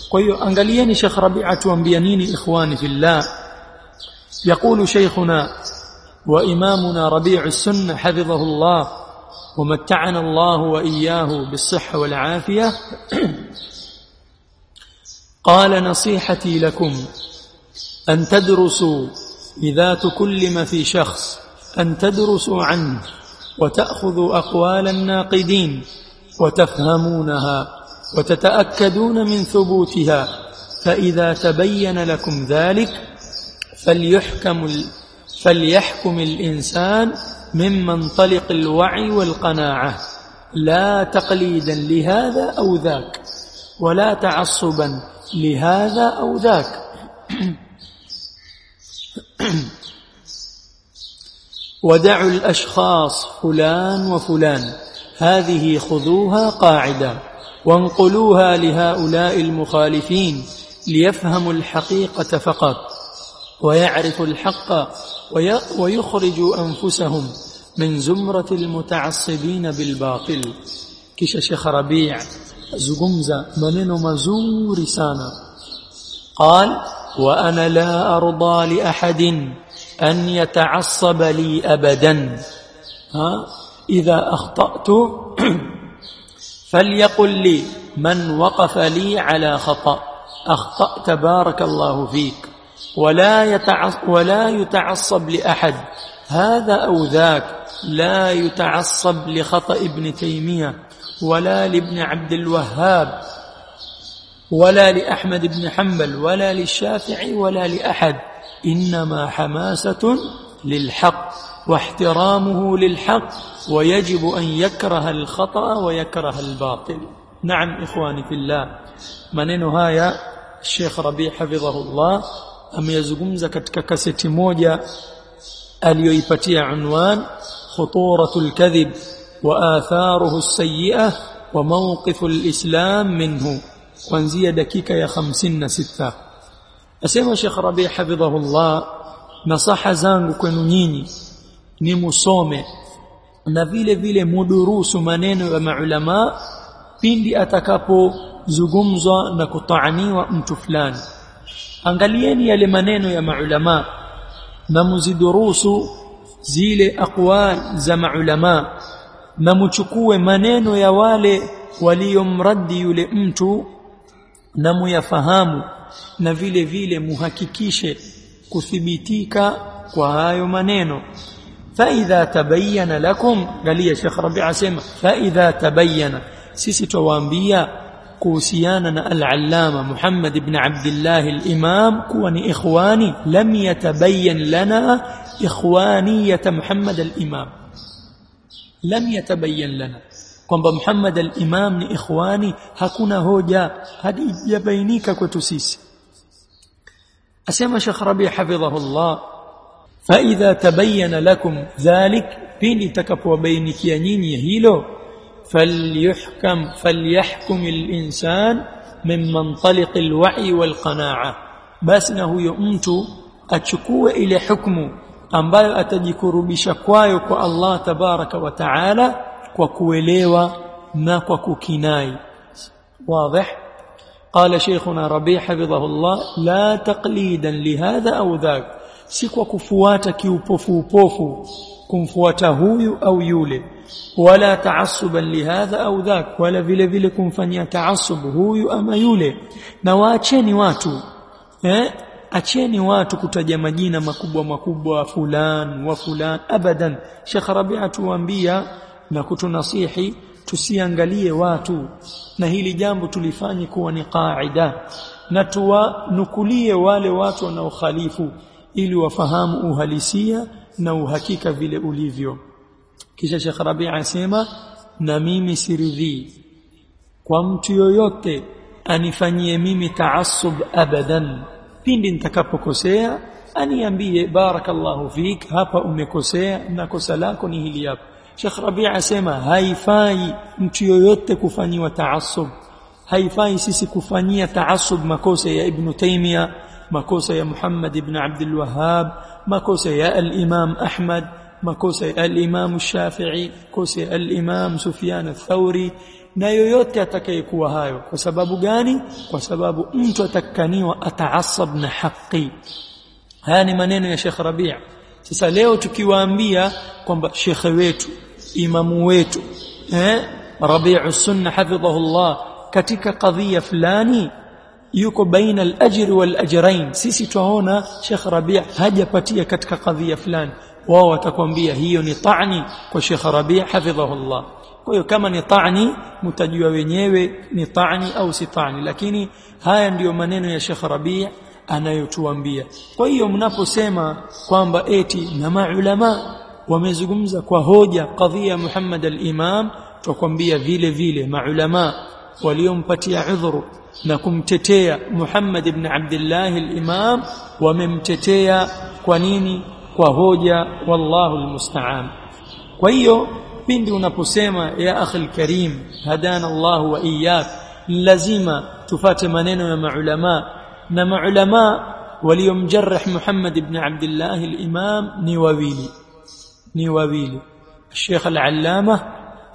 Speaker 1: kwa hiyo angalieni Sheikh Rabi'a tuambia nini ikhwani fillah يقول شيخنا وإمامنا ربيع السنة حفظه الله ومتعنا الله وإياه بالصحة والعافية. قال نصيحتي لكم أن تدرسوا إذا تكلم في شخص أن تدرسوا عنه وتأخذوا أقوال الناقدين وتفهمونها وتتأكدون من ثبوتها فإذا تبين لكم ذلك فليحكم فليحكم الإنسان من منطلق الوعي والقناعة. لا تقليدا لهذا أو ذاك ولا تعصبا لهذا أو ذاك. ودعوا الأشخاص فلان وفلان هذه خذوها قاعدة وانقلوها لهؤلاء المخالفين ليفهموا الحقيقة فقط ويعرفوا الحق ويخرجوا أنفسهم من زمرة المتعصبين بالباطل. كش شيخ ربيع زقمزة منن مزور سانا. قال وأنا لا أرضى لأحد أن يتعصب لي أبدا. ها؟ إذا أخطأت فليقل لي من وقف لي على خطأ. أخطأت بارك الله فيك. ولا يتعصب, ولا يتعصب لأحد. هذا أو ذاك لا يتعصب لخطأ ابن تيمية ولا لابن عبد الوهاب ولا لأحمد بن حنبل ولا للشافعي ولا لأحد. إنما حماسة للحق واحترامه للحق ويجب أن يكره الخطأ ويكره الباطل. نعم إخواني في الله. maneno haya Sheikh Rabi hafidhahullah ameyazungumza katika kaseti moja aliyoipatia unwan khuturatul kadhib wa atharuhu as-sayyi'ah wa mawqifu al-islam minhu kuanzia dakika ya 56 asema Sheikh Rabi hafidhahullah nasaha zangu kwenu nyinyi ni musome na vile vile mudurusu maneno ya maulama pindi atakapozungumzwa na kutaaniwa mtu fulani angalieni yale maneno ya maulama na muzidurusu zile aqwal za maulama na muchukue maneno ya wale waliomradi yule mtu na muyafahamu na vile vile muhakikishe kuthibitika kwa hayo maneno فاذا تبين لكم قال شيخ ربيع اسمع فاذا تبين sisi twawaambia كوسيانا العلامة محمد بن عبد الله الإمام. كوني إخواني لم يتبين لنا إخوانية محمد الإمام. لم يتبين لنا. كم محمد الإمام إخواني هكونا هو جاء هذا يبينيك كتسيس. أسيما شيخ ربي حفظه الله. فإذا تبين لكم ذلك بين تكفو بينك يا نيني هيلو؟ فليحكم فليحكم الإنسان من منطلق الوعي والقناعة. بس نهو يؤمت أتشكو إلى حكم أم بايا أتجكر بشكوايك الله تبارك وتعالى وكوليوا ما كناي واضح؟ قال شيخنا ربي حفظه الله لا تقليدا لهذا أو ذاك. Si kwa kufuata kiupofu upofu kumfuata huyu au yule. Wala taassuban lihadha au dhak wala vile vile kumfanyia taasub huyu ama yule. Na waacheni watu eh? Acheni watu kutaja majina makubwa makubwa fulan wa fulan abadan. Sheikh Rabi'a tuambia na kutunasihi tusiangalie watu. Na hili jambo tulifanye kuwa ni kaida na tuwanukulie wale watu wanaokhalifu ili wafahamu uhalisia na uhakika vile ulivyo kisha Sheikh Rabi' asema na mimi siridhii kwa mtu yoyote anifanyie mimi taassub abadan pindi nitakapokosea aniambie barakallahu fik hapa umekosea na kosa lako ni hili hapa Sheikh Rabi' asema haifai mtu yoyote kufanyiwa taassub haifai sisi kufanyia taassub makosa ya Ibn Taymiyyah makosa ya Muhammad ibn Abdul Wahhab makosa ya al-Imam Ahmad makosa ya al-Imam Shafi'i kosa ya al-Imam Sufyan ath-Thawri na yoyote atakayekuwa hayo kwa sababu gani kwa sababu mtu atakaniwa ataasab na haki haya ni maneno ya Sheikh Rabi' sasa leo tukiwaambia kwamba shekhe wetu imamu wetu eh Rabi'u Sunna hafidhahullah katika kadhia fulani yuko baina al-ajri wal-ajrain sisi tuaona Sheikh Rabi' hajapatia katika kadhia fulani wao watakwambia hiyo ni ta'ni kwa Sheikh Rabi' hafidhahullah kwa hiyo kama ni ta'ni mtajua wenyewe ni ta'ni au si ta'ni lakini haya ndiyo maneno ya Sheikh Rabi' anayotuambia kwa hiyo mnaposema kwamba eti na maulama wamezungumza kwa hoja kadhia Muhammad al-Imam tukwambia vile vile maulama waliompatia udhuru na kumtetea Muhammad ibn Abdullah al-Imam wamemtetea kwa nini kwa hoja wallahu almusta'an kwa hiyo pindi unaposema ya akhi karim hadana Allah wa iyyak lazima tufate maneno ya maulama na maulama waliomjarrah Muhammad ibn Abdullah al-Imam ni wawili ni wawili الشيخ العلامة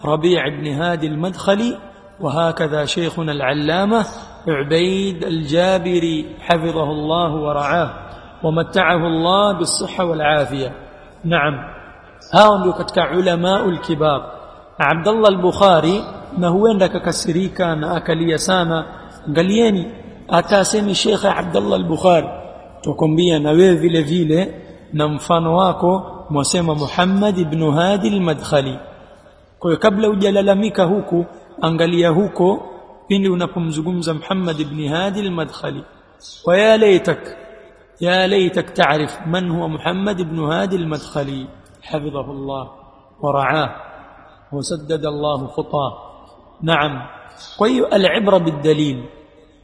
Speaker 1: ربيع بن هادي المدخلي وهكذا شيخنا العلامة عبيد الجابري حفظه الله ورعاه ومتعه الله بالصحة والعافية. نعم. ها وندكتك علماء الكبار. عبد الله البخاري ما هو عندك كسريكا أكلي سانا قال ياني أتاسمي شيخ عبد الله البخاري. تكون بيا نوي فيلي فيلي نمفانواكو مسمى محمد بن هادي المدخلي. قبل وجلالميك هوكو angalia huko pindi unapomzungumza Muhammad ibn Hadi al-Madkhali wa ya laytak يا ليتك تعرف من هو محمد بن هادي المدخلي حفظه الله ورعاه وسدد الله خطاه نعم kwa العبره بالدليل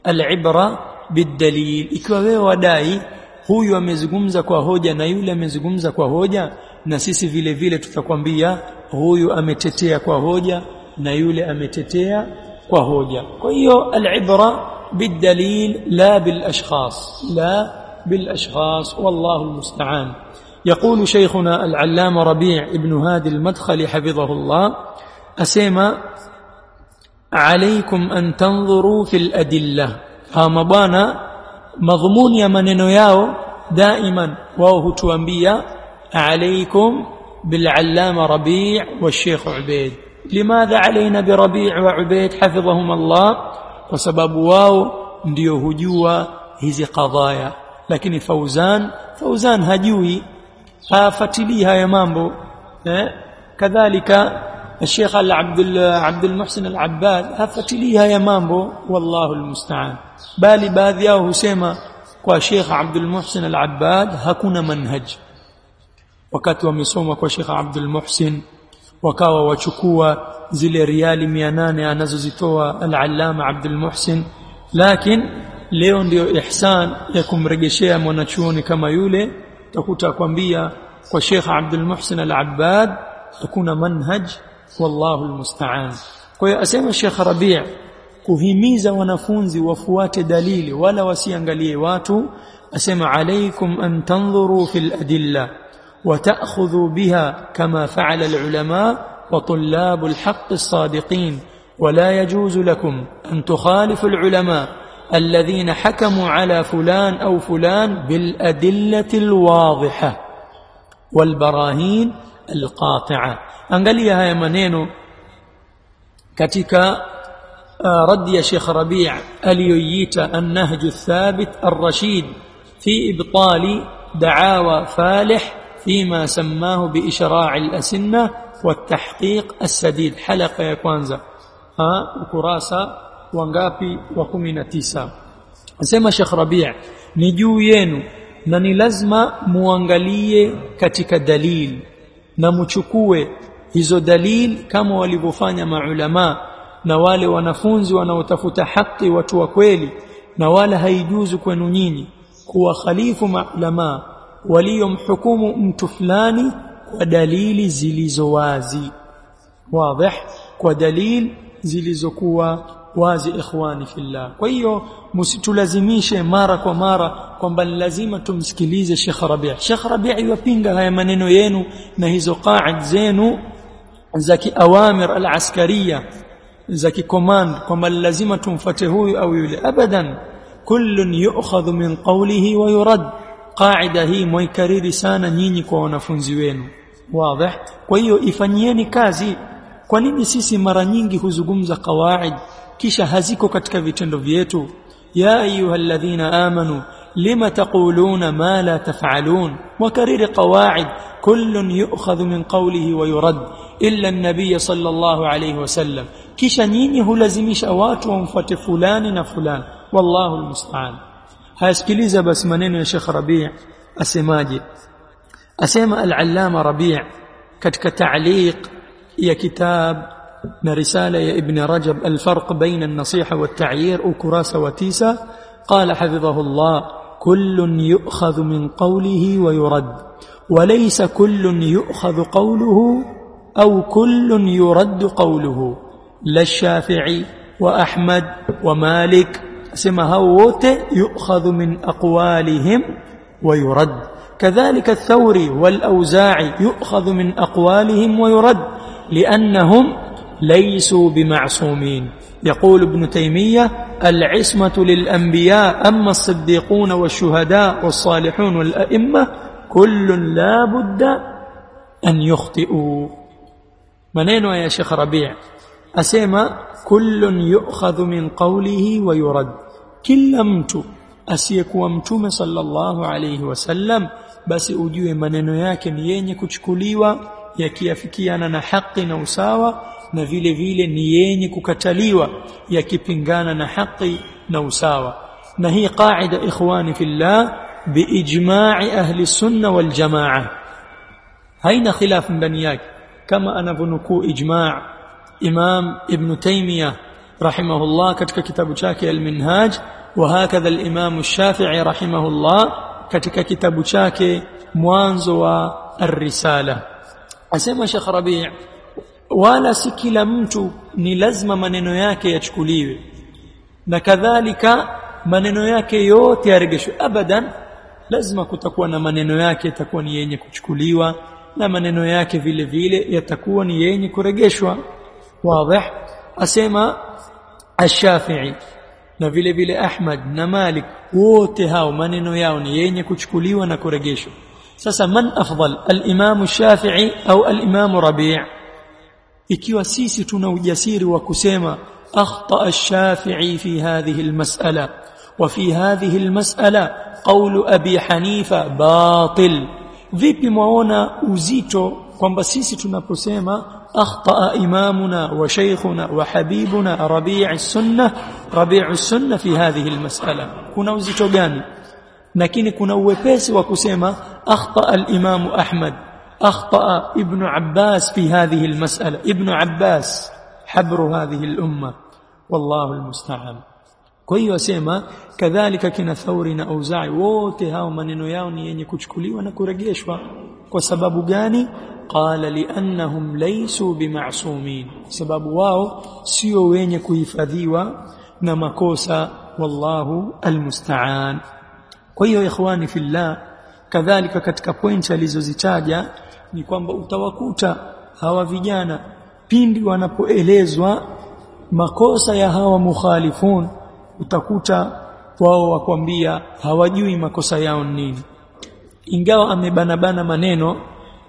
Speaker 1: العبره بالدليل ikiwa wewe wadai huyu amezungumza kwa hoja na yule amezungumza kwa hoja na sisi vile vile tutakwambia huyu ametetea kwa hoja na yule ametetea kwa hoja. Kwa hiyo alibra بالدليل لا بالاشخاص لا بالاشخاص والله المستعان يقول شيخنا العلامة ربيع ابن هادي المدخل حفظه الله أسيما عليكم أن تنظروا في الأدلة هما بانا مضمون يا منينو ياو دائما وهو توانبيا عليكم بالعلامة ربيع والشيخ عبيد لماذا علينا بربيع وعبيد حفظهم الله وسبب واو ndio hujua hizi qadhaya lakini fauzan fauzan hajui hafuatilii haya mambo eh kadhalika الشيخ عبد عبد المحسن العباد hafuatilii haya mambo wallahu almusta'an bali baadhi yao husema kwa Sheikh Abdul Muhsin Al-Abbad hakuna manhaj wakati wamesoma kwa Sheikh Abdul Muhsin wakawa wachukua zile riali 800 anazozitoa Al-Allama Abdul Muhsin lakini leo ndio ihsan ya kumregeshea mwanachuoni kama yule utakuta kwambia kwa Sheikh Abdul Muhsin Al-Abbad hakuna manhaj wallahu almusta'an kwa hiyo asema Sheikh Rabi' kuhimiza wanafunzi wafuate dalili wala wasiangalie watu asema alaikum an tanzuru fil adilla وتأخذوا بها كما فعل العلماء وطلاب الحق الصادقين. ولا يجوز لكم أن تخالفوا العلماء الذين حكموا على فلان أو فلان بالأدلة الواضحة والبراهين القاطعة. Angalia haya maneno katika radi ya Sheikh Rabi' aliyoiita an-nahj ath-thabit ar-rashid fi ibtali da'awa falih فيما سماه بإشراع الأسنة والتحقيق السديد حلقة ya kwanza ha ukurasa wangapi wa 19 asema Sheikh Rabi' ni juu yenu na ni lazima muangalie katika dalili na mchukue hizo dalil kama walivyofanya maulama na wale wanafunzi wanaotafuta haki watu wa kweli na wala haijuzu kwenu nyinyi kuwa khalifu maulama waliomhukumu mtu fulani kwa dalili zilizo wazi wazi kwa dalili zilizokuwa wazi ikhwani fillah kwa hiyo msitulazimishe mara kwa mara kwamba lazima tumsikilize Sheikh Rabi' Sheikh Rabi' yupinga haya maneno yenu na hizo qaid zenu za kiawamir al-askariya za kicommand kwamba lazima tumfuate huyu au yule abadan kullun yu'khadhu min qawlihi wa yurad qaida hii mwaikariri sana nyinyi kwa wanafunzi wenu wazi kwa hiyo ifanyieni kazi kwa nini sisi mara nyingi huzungumza qawaid kisha haziko katika vitendo vyetu ya ayyuhalladhina amanu lima taquluna ma la taf'alun wa kariri qawaid kullun yu'khadhu min qawlihi wa yurad illa an-nabiy sallallahu alayhi wasallam kisha nyinyi hulazimisha watu wamfuate fulani na fulani wallahu almusta'an hayasikiliza basi maneno ya Sheikh Rabi' asemaje asema al-allama Rabi' katika ta'liq ya kitab na risala ya ibn Rajab al-farq baina an-nasiha wat-ta'yir ukurasa wa tisa qala hafidhahu Allah kullun yu'khadhu min qawlihi wa yurad وليس كل يؤخذ قوله أو كل يرد قوله لا الشافعي وأحمد ومالك سما هوت يؤخذ من أقوالهم ويرد. كذلك الثوري والأوزاعي يؤخذ من أقوالهم ويرد لأنهم ليسوا بمعصومين. يقول ابن تيمية العصمة للأنبياء أما الصديقون والشهداء والصالحون والأئمة كل لا بد أن يخطئوا. ya Sheikh Rabi' asema kullun yu'khadhu min qawlihi wa yurad kila mtu asiyekuwa mtume sallallahu alayhi wasallam basi ujue maneno yake ni yenye kuchukuliwa yakiafikiana na haki na usawa na vile vile ni yenye kukataliwa yakipingana na haki na usawa na hii qaida ikhwani fillah biijma'i ahli sunna wal jamaa haina khilaf ndani yake kama anavyonukuu ijma' Imam Ibn رحمه الله كتك كتاب شاكي المنهاج وهكذا الإمام الشافعي رحمه الله كتك كتاب شاكي موانزو الرسالة أسمى شيخ ربيع ولا سكيل منت نلزم من نياك يشكليه وكذلك من نياك يوت يرجش أبدا لازم كتكون من نياك تكون ينك يشكليه na maneno yake vile vile yatakuwa ni yenye kuregeshwa wadhih ash-Shafi'i na vile vile Ahmad na Malik wote hao maneno yao ni yenye kuchukuliwa na kuregeshwa sasa man afdal al-Imam Shafi'i au al-Imam Rabi' ikiwa sisi tuna ujasiri wa kusema akhta ash-Shafi'i fi hadhihi al-mas'ala wa fi hadhihi al-mas'ala qawlu Abi Hanifa batil vipi mwaona uzito kwamba sisi tunaposema أخطأ إمامنا وشيخنا وحبيبنا ربيع السنة ربيع السنة في هذه المسألة. كنا وزيتو وزيتوغاني لكن كنا وبيس وكسيما أخطأ الإمام أحمد أخطأ ابن عباس في هذه المسألة. ابن عباس حبر هذه الأمة. والله المستعان. كوي وسيما كذلك كنا ثورنا اوزاعي ووتي هاو من ينو ياوني ينكوشكولي ونكورجيشوا وسبب غاني qala liannahum laysu bima'sumin sababu wao sio wenye kuhifadhiwa na makosa wallahu almusta'an. Kwa hiyo ikhwani fillah kadhalika katika pointi alizozitaja ni kwamba utawakuta hawa vijana pindi wanapoelezwa makosa ya hawa mukhalifun utakuta wao wakwambia hawajui makosa yao nini. Ingawa amebanabana maneno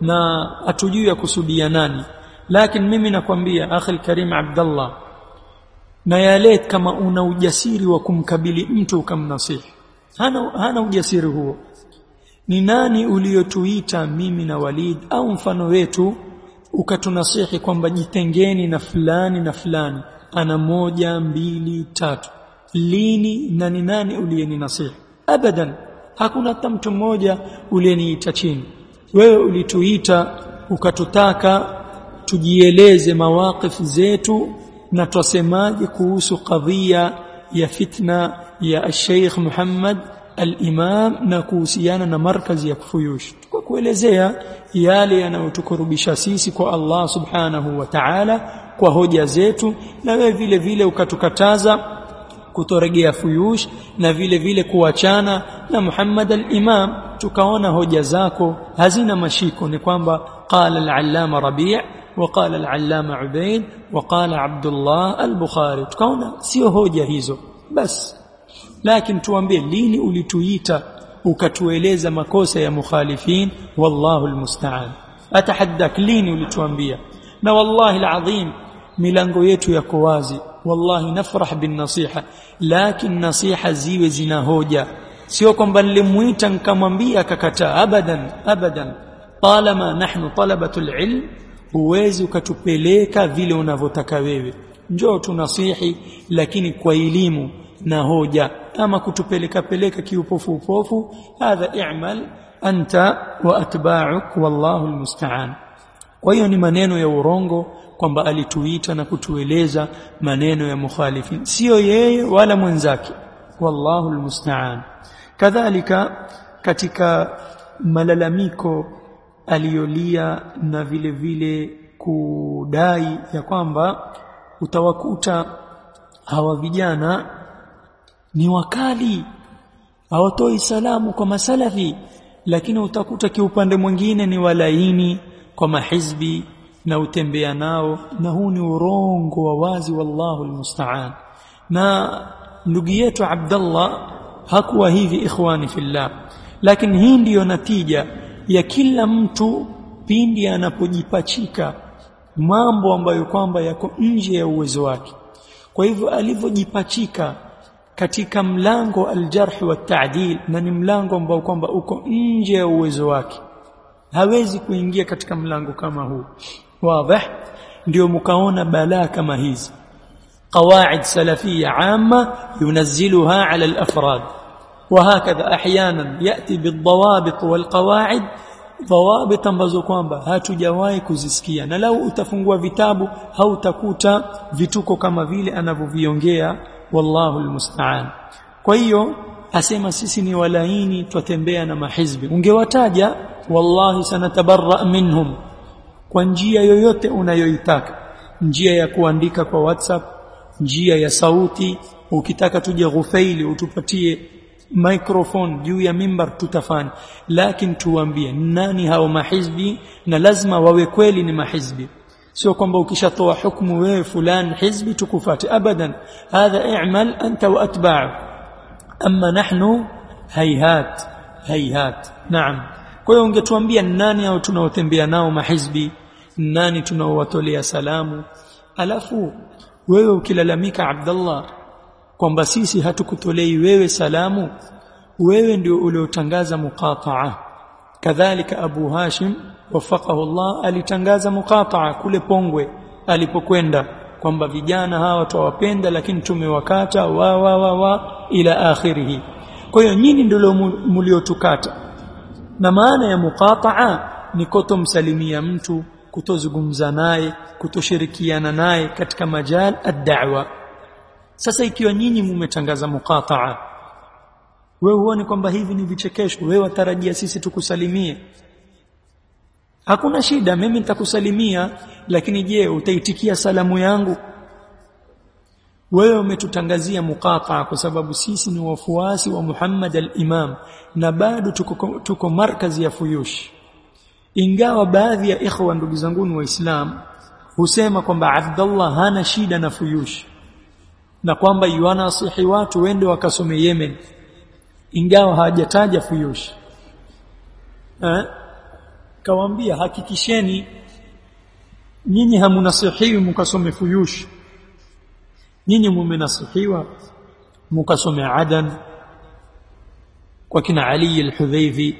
Speaker 1: na hatujui ya kusudia nani. Lakini mimi nakwambia akhi karim abdallah na yalet kama una ujasiri wa kumkabili mtu ukamnasihi. Hana hana ujasiri huo. Ni nani uliotuita mimi na Walid au mfano wetu ukatunasihi kwamba jitengeni na fulani na fulani? Ana moja mbili tatu. Lini na ni nani uliyeninasihi? Abadan. Hakuna hata mtu mmoja uliyeniita chini wewe ulituita ukatutaka tujieleze mawaqif zetu na twasemaje kuhusu kadhia ya fitna ya Sheikh Muhammad al-Imam na kuhusiana na markazi ya Kufuyush. Kwa kuelezea yale yanayotukurubisha sisi kwa Allah subhanahu wa ta'ala kwa hoja zetu na wewe vile vile ukatukataza kutoregea Fuyush na vile vile kuachana na Muhammad al-Imam tukaona hoja zako hazina mashiko ni kwamba qala al-allama Rabi' وقال العلامة عبيد وقال عبد الله البخاري tukaona sio hoja hizo basi lakini tuambie lini ulituita ukatueleza makosa ya mukhalifin wallahu almusta'an atahaddak lini ulituambia na wallahi alazim milango yetu yako wazi wallahi nafrah bin nasiha lakini nasiha ziwe zina hoja sio kwamba nilimuita nikamwambia akakataa abadan abadan talama nahnu talabatul ilm huwezi ukatupeleka vile unavyotaka wewe njoo tunasihi lakini kwa elimu na hoja ama kutupeleka peleka kiupofu upofu hadha i'mal anta wa atba'uk wallahu almusta'an kwa hiyo ni maneno ya urongo kwamba alituita na kutueleza maneno ya mukhalifin. Sio yeye wala mwenzake. Wallahu almusta'an. Kadhalika katika malalamiko aliyolia na vile vile kudai ya kwamba utawakuta hawa vijana ni wakali hawatoi salamu kwa masalafi lakini utakuta kiupande mwingine ni walaini kwa mahizbi na utembea nao na huu ni urongo wa wazi wallahu almusta'an. Na ndugu yetu Abdullah hakuwa hivi ikhwani fillah. Lakini hii ndiyo natija ya kila mtu pindi anapojipachika mambo ambayo kwamba yako nje ya uwezo wake. Kwa hivyo alivyojipachika katika mlango aljarh wa ta'dil na ni mlango ambao kwamba uko nje ya uwezo wake hawezi kuingia katika mlango kama huu واضح؟ ndio mkaona balaa kama hizi قواعد سلفية عامة ينزلها على الأفراد. وهكذا أحيانا يأتي بالضوابط والقواعد ضوابط مزوكوانبا هاتو جواي كوزيسكيا نلو أتفنقوا فيتابو هاو تكوتا فيتوكو كما فيل أنا بفيونجيا. والله المستعان. كويو أسيما سيسيني ولايني توتنبيا نما حزبي. ونجي والله سنتبرأ منهم. Kwa njia yoyote unayoitaka. Njia ya kuandika kwa whatsapp njia ya sauti. Ukitaka tuje ghufaili utupatie microphone juu ya mimbar tutafanya. Lakini tuambie nani hao mahizbi? Na lazima wawe kweli ni mahizbi. Sio kwamba ukishatoa hukumu wewe fulani hizbi tukufate. Abadan hadha i'mal anta wa atba'u. Amma nahnu hayhat hayhat. Naam. Kwa hiyo ungetuambia nani hao tunaotembea nao mahizbi nani tunaowatolea salamu? Alafu wewe ukilalamika Abdullah kwamba sisi hatukutolei wewe salamu wewe ndio uliotangaza muqataa. Kadhalika Abu Hashim wafaqahu Allah alitangaza muqataa kule Pongwe alipokwenda kwamba vijana hawa twawapenda lakini tumewakata wa wa wa wa ila akhirih kwa hiyo nyinyi ndio mliotukata na maana ya muqataa ni kutomsalimia mtu kutozungumza naye kutoshirikiana naye katika majal ad-da'wa. Sasa ikiwa nyinyi mumetangaza muqataa wewe huoni kwamba hivi ni vichekesho? Wewe watarajia sisi tukusalimie? Hakuna shida mimi nitakusalimia lakini je utaitikia salamu yangu? Wewe umetutangazia muqataa kwa sababu sisi ni wafuasi wa Muhammad al-Imam na bado tuko, tuko markazi ya Fuyush ingawa baadhi ya ikhwa ndugu zangu waislamu husema kwamba Abdullah hana shida na Fuyush na kwamba yuanasihi watu wende wakasome Yemen ingawa hajataja Fuyush. Eh? Kawaambia hakikisheni nyinyi hamunasihiwi mukasome Fuyush. Nyinyi mumenasihiwa mukasome Adan. Kwa kina Ali al-Hudhaifi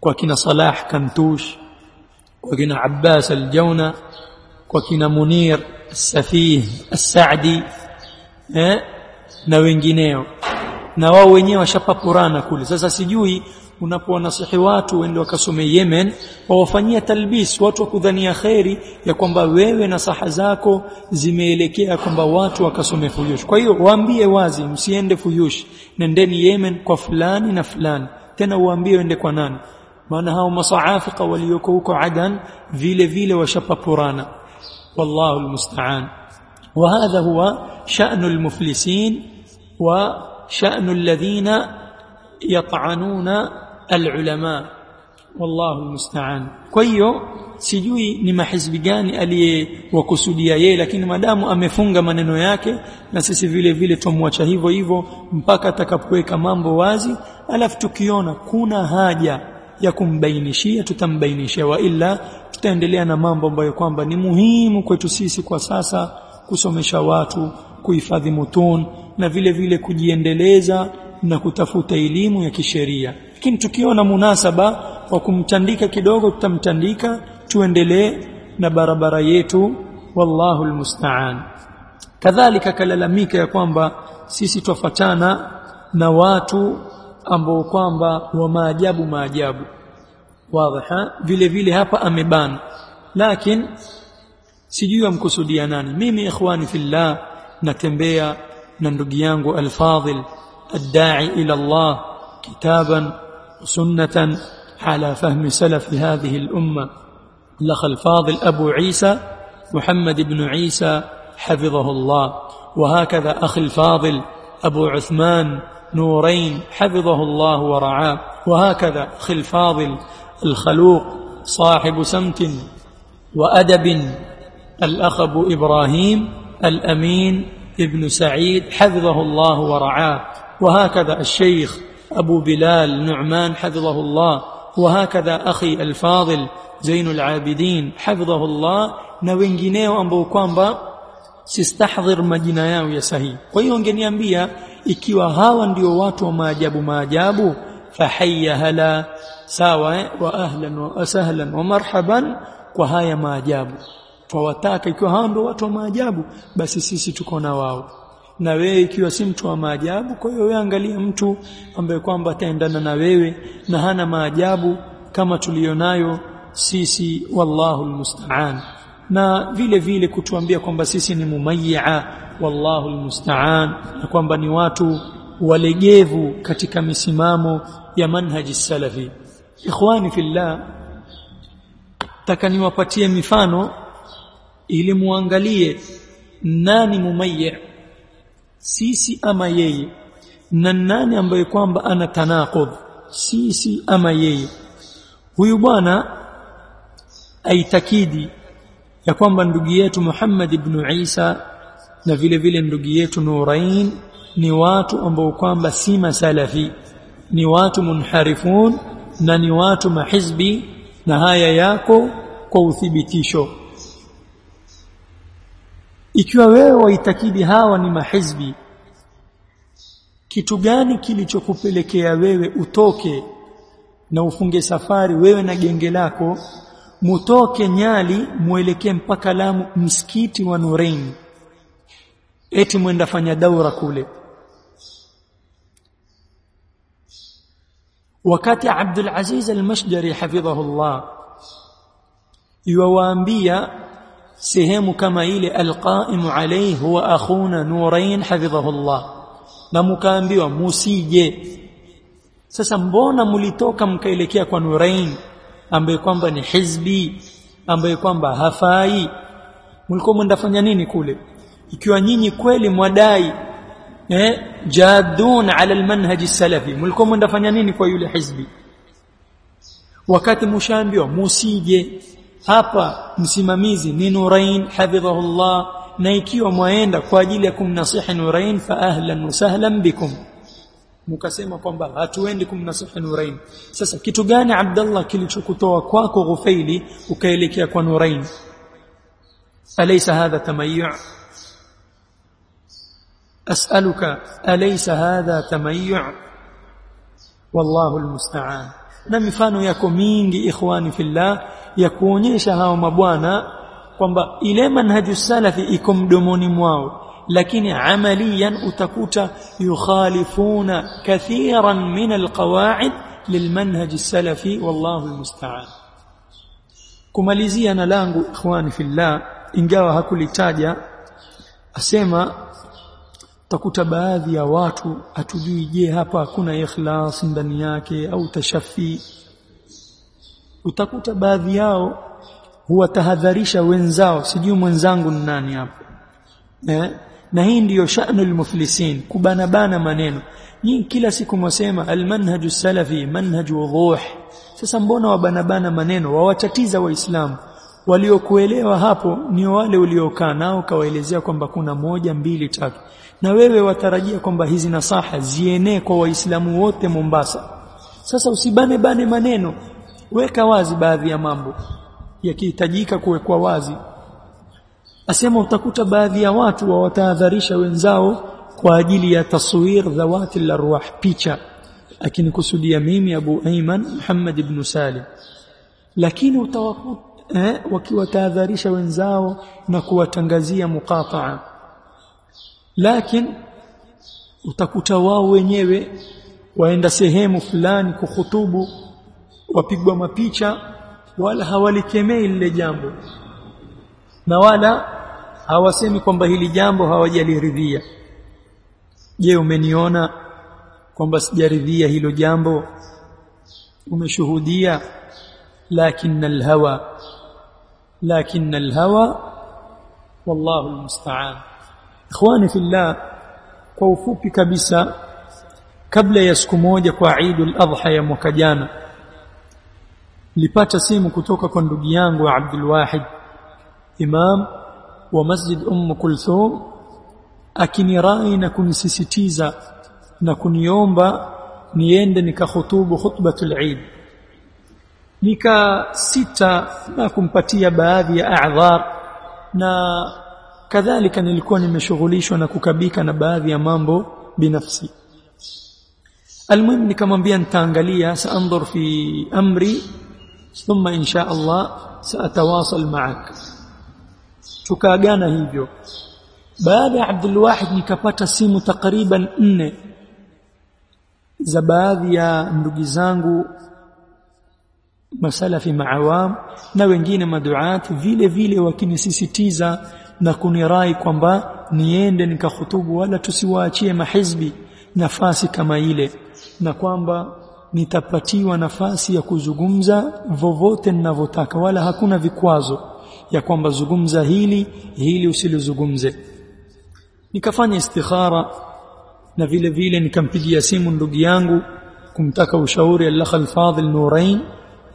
Speaker 1: kwa kina Salah Kantush kwa kina Abbas al-Jauna kwa kina Munir Safih As-Saadi eh na wengineo. Na wao wenyewe washapapurana kule. Sasa sijui unapowanasihi watu wende wakasome Yemen wawafanyia talbis watu wakudhania kheri ya kwamba wewe na saha zako zimeelekea kwamba watu wakasome fuyush kwa hiyo waambie wazi msiende fuyush nendeni Yemen kwa fulani na fulani. Tena uambie uende kwa nani maana hao masaafika walioko huko Adan vile vile washapapurana wallahu almusta'an وهذا هو شأن المفلسين وشأن الذين يطعنون العلماء والله المستعان kwa hiyo sijui ni mahizbi gani aliyewakusudia yeye lakini madamu amefunga maneno yake na sisi vile vile tumwacha hivyo hivyo mpaka atakapoweka mambo wazi alafu tukiona kuna haja ya kumbainishia tutambainishia wa illa tutaendelea na mambo ambayo kwamba ni muhimu kwetu sisi kwa sasa kusomesha watu kuhifadhi mutun na vile vile kujiendeleza na kutafuta elimu ya kisheria. Lakini tukiona munasaba wa kumtandika kidogo tutamtandika tuendelee na barabara yetu wallahu almusta'an kadhalika kalalamika ya kwamba sisi twafatana na watu ambao kwamba wa maajabu maajabu wazi vile vile hapa amebana lakini sijui amkusudia nani mimi ikhwani fillah natembea na ndugu yangu alfadhil الداعي إلى الله كتابا وسنه على فهم سلف هذه الامه الاخ الفاضل ابو عيسى محمد بن عيسى حفظه الله وهكذا أخي الفاضل ابو عثمان نورين حفظه الله ورعاه. وهكذا أخي الفاضل الخلوق صاحب سمت وأدب الاخ ابو إبراهيم الأمين ابن سعيد حفظه الله ورعاه. وهكذا الشيخ أبو بلال نعمان حفظه الله. وهكذا أخي الفاضل زين العابدين حفظه الله. na wengineo ambao kwamba sistahdhir majina yao ikiwa hawa ndio watu wa maajabu maajabu fahayya hala sawa eh? wa ahlan wa sahlan wa marhaban kwa haya maajabu twawataka ikiwa hawa ndio watu wa maajabu basi sisi tuko na wao na wewe ikiwa si mtu wa maajabu kwa hiyo wewe angalia mtu ambaye kwamba ataendana na wewe na hana maajabu kama tulionayo sisi wallahu almusta'an na vile vile kutuambia kwamba sisi ni mumayya wallahu almusta'an na kwamba ni watu walegevu katika misimamo ya manhaji salafi. Ikhwani fillah taka niwapatie mifano ili muangalie nani mumayyi sisi ama yeye na nani ambaye kwamba ana tanaqud sisi ama yeye. Huyu bwana aitakidi ya kwamba ndugu yetu Muhammad ibn Isa na vile vile ndugu yetu Nurain ni watu ambao kwamba si masalafi. Ni watu munharifun na ni watu mahizbi na haya yako kwa uthibitisho. Ikiwa wewe waitakidi hawa ni mahizbi kitu gani kilichokupelekea wewe utoke na ufunge safari wewe na genge lako mutoke Nyali muelekee mpaka Lamu msikiti wa Nurain eti mwenda fanya daura kule. Wakati Abdul Aziz al-Mashjari hafidhahullah yuwaambia sehemu kama ile alqaimu alayhi huwa akhuna Nurain hafidhahullah. Na mkaambiwa musije. Sasa mbona mlitoka mkaelekea kwa Nurain ambaye kwamba ni hizbi ambaye kwamba hafai? Mlikuwa mwendafanya nini kule ikiwa nyinyi kweli mwadai eh jadun ala almanhaj salafi mlikuwa mwendafanya nini kwa yule hizbi wakati mushaambiwa musije hapa msimamizi ni Nurain hafidhahullah na ikiwa mwaenda kwa ajili ya kumnasihi Nurain fa ahlan wa sahlan bikum mukasema kwamba hatuendi kumnasihi Nurain sasa kitu gani Abdullah kilichokutoa kwako Ghufaili ukaelekea kwa Nurain alaysa hadha tamayyu as'aluka alaysa hadha tamayyu wallahu almusta'an na mifano yako mingi ikhwani fillah ya kuonyesha hawa mabwana kwamba ile manhaju salafi iko mdomoni mwao lakini amaliyan utakuta yukhalifuna kathiran min alqawaid للمنهج السلفي والله المستعان kumalizia na langu ikhwani fillah ingawa hakulitaja asema takuta baadhi ya watu hatujui je hapa hakuna ikhlas ndani yake au tashafi utakuta baadhi yao huwatahadharisha wenzao sijui mwenzangu ni nani hapa eh? na hii ndiyo sha'nu almuflisin kubanabana maneno. Nyinyi kila siku mwasema almanhaju salafi manhaju wuduh. Sasa mbona wabanabana maneno? Wawatatiza waislamu waliokuelewa hapo ni wale uliokaa nao kawaelezea kwamba kuna moja mbili tatu. Na wewe watarajia kwamba hizi nasaha zienee kwa waislamu wote Mombasa. Sasa usibane bane maneno. Weka wazi baadhi ya mambo yakihitajika kuwekwa wazi. Asema utakuta baadhi ya watu wawatahadharisha wenzao kwa ajili ya taswir dhawati larwah picha. Akinikusudia mimi Abu aiman Muhammad ibn Salim. Lakini utawakuta eh, wakiwatahadharisha wenzao na kuwatangazia mukataa lakini utakuta wao wenyewe waenda sehemu fulani kukhutubu wapigwa mapicha wala hawalikemei lile jambo. Na wala hawasemi kwamba hili jambo hawajaliridhia. Je umeniona kwamba sijaridhia hilo jambo? Umeshuhudia? Lakini alhawa لكن الهوى والله المستعان. إخواني في الله كوفوك كبسا قبل يسكمون يكوى عيد الاضحى يا مكجانا لباتا سيم كتوكا كوندوديان عبد الواحد امام ومسجد ام كلثوم akini rai na سيسيتيزا نكون يومبا niende nikahutubu خطبه العيد nikasita na kumpatia baadhi ya a'dhar na kadhalika nilikuwa nimeshughulishwa na kukabika na baadhi ya mambo binafsi almuhim nikamwambia nitaangalia saandur fi amri thumma insha Allah saatawasal ma'ak tukaagana hivyo baada ya Abdul Wahid nikapata simu takriban nne za baadhi ya ndugu zangu masalafi maawam na wengine maduat vile vile wakinisisitiza na kunirai kwamba niende nikahutubu wala tusiwaachie mahizbi nafasi kama ile na kwamba nitapatiwa nafasi ya kuzungumza vovote ninavyotaka wala hakuna vikwazo ya kwamba zungumza hili hili usilizungumze. Nikafanya istikhara na vile vile nikampigia simu ndugu yangu kumtaka ushauri al-akh al-Fadhil Nurain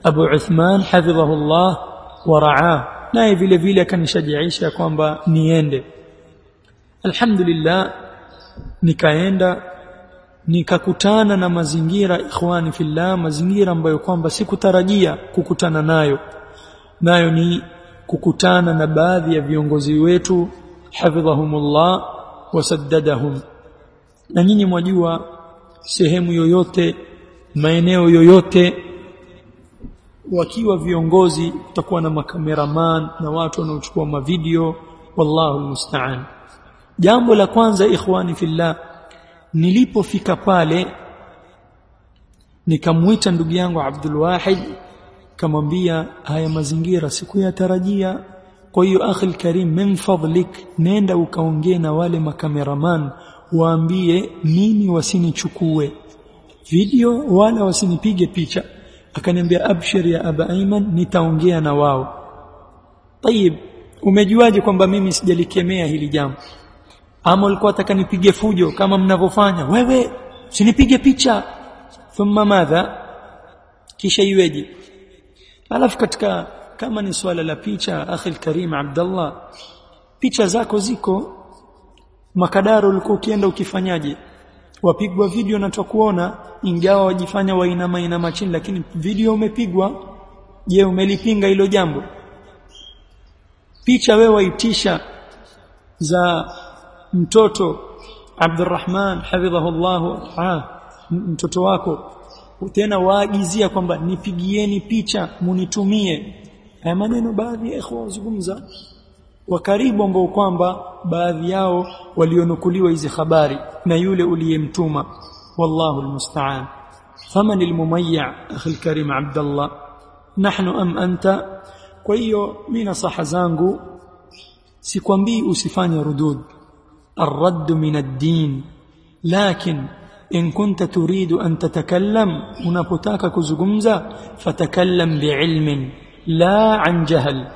Speaker 1: Abu Uthman hafidhahullah wa ra'ah. Naye vile vile akanishajiisha kwamba niende. Alhamdulillah nikaenda nikakutana na mazingira ikhwani fillah mazingira ambayo kwamba sikutarajia kukutana nayo. Nayo ni kukutana na baadhi ya viongozi wetu hafidhahumullah wasaddadahum na nyinyi mwajua sehemu yoyote maeneo yoyote wakiwa viongozi kutakuwa na makameraman na watu wanaochukua mavideo. Wallahu musta'an jambo la kwanza ikhwani fillah nilipofika pale nikamwita ndugu yangu Abdul Wahid kamwambia haya mazingira sikuyatarajia. Kwa hiyo akhi karim min fadlik nenda ukaongee na wale makameraman waambie mimi wasinichukue. Video wala wasinipige picha akaniambia abshir ya aba aiman nitaongea na wao. Tayib umejuaje kwamba mimi sijalikemea hili jambo? Ama ulikuwa atakanipige fujo kama mnavyofanya? Wewe sinipige picha. Thumma madha kisha iweje? Alafu katika kama ni swala la picha akhi karim abdallah picha zako ziko makadaro ulikuwa ukienda ukifanyaje wapigwa video na tutakuona ingawa wajifanya wainama inama machini lakini video umepigwa. Je umelipinga hilo jambo? Picha wewe waitisha za mtoto Abdurrahman hafidhahullah ah mtoto wako. Tena waagizia kwamba nipigieni picha munitumie. Haya maneno baadhi ya ikhwa wazungumza karibu ambao kwamba baadhi yao walionukuliwa hizi habari na yule uliyemtuma wallahu almusta'an المميع أخي الكريم عبد الله نحن أم أنت kwa hiyo mimi nasaha zangu sikwambii usifanye rudud الرد من الدين لكن إن كنت تريد أن تتكلم unapotaka kuzungumza فتكلم بعلم لا عن جهل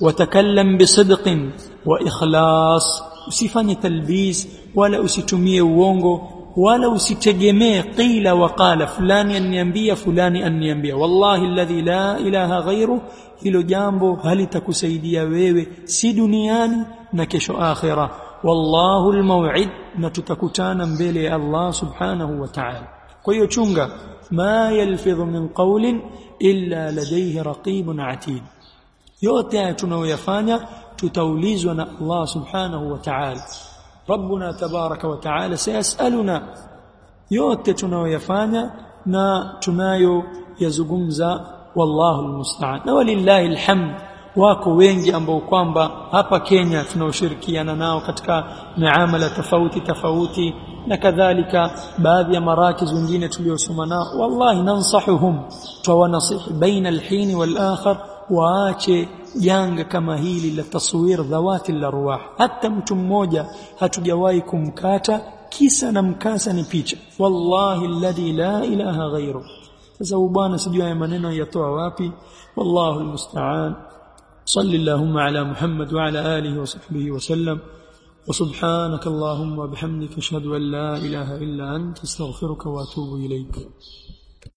Speaker 1: وتكلم بصدق وإخلاص usifanye talbis wala usitumie uongo wala usitegemee qila wa qala fulani anniambia fulani anniambia wallahi alladhi la ilaha ghairu hilo jambo halitakusaidia wewe si duniani na kesho akhira wallahu almaw'id na tutakutana mbele ya Allah subhanahu wa ta'ala kwa hiyo chunga ma yalfidhu min qawlin illa ladayhi raqibun atid yote haya tunayoyafanya tutaulizwa na Allah subhanahu wa ta'ala rabbuna tabaraka wa ta'ala sayasaluna yote tunayoyafanya na tunayo yazungumza wallahu almusta'an na walillahi alhamd wako wengi ambao kwamba hapa Kenya tunaoshirikiana nao katika miamala tofauti tofauti na kadhalika baadhi ya marakiz wengine tuliosoma nao wallahi nansahuhum tawanasihi baina alhin wal akhar waache janga kama hili la taswir dhawati larwah hata mtu mmoja hatujawahi kumkata kisa na mkasa ni picha wallahi alladhi la ilaha ghairu sasa bwana sijui haya maneno yatoa wapi wallahu almusta'an صل اللهم على محمد وعلى آله وصحبه وسلم وسبحانك اللهم وبحمدك اشهد ان لا اله الا انت استغفرك واتوب اليك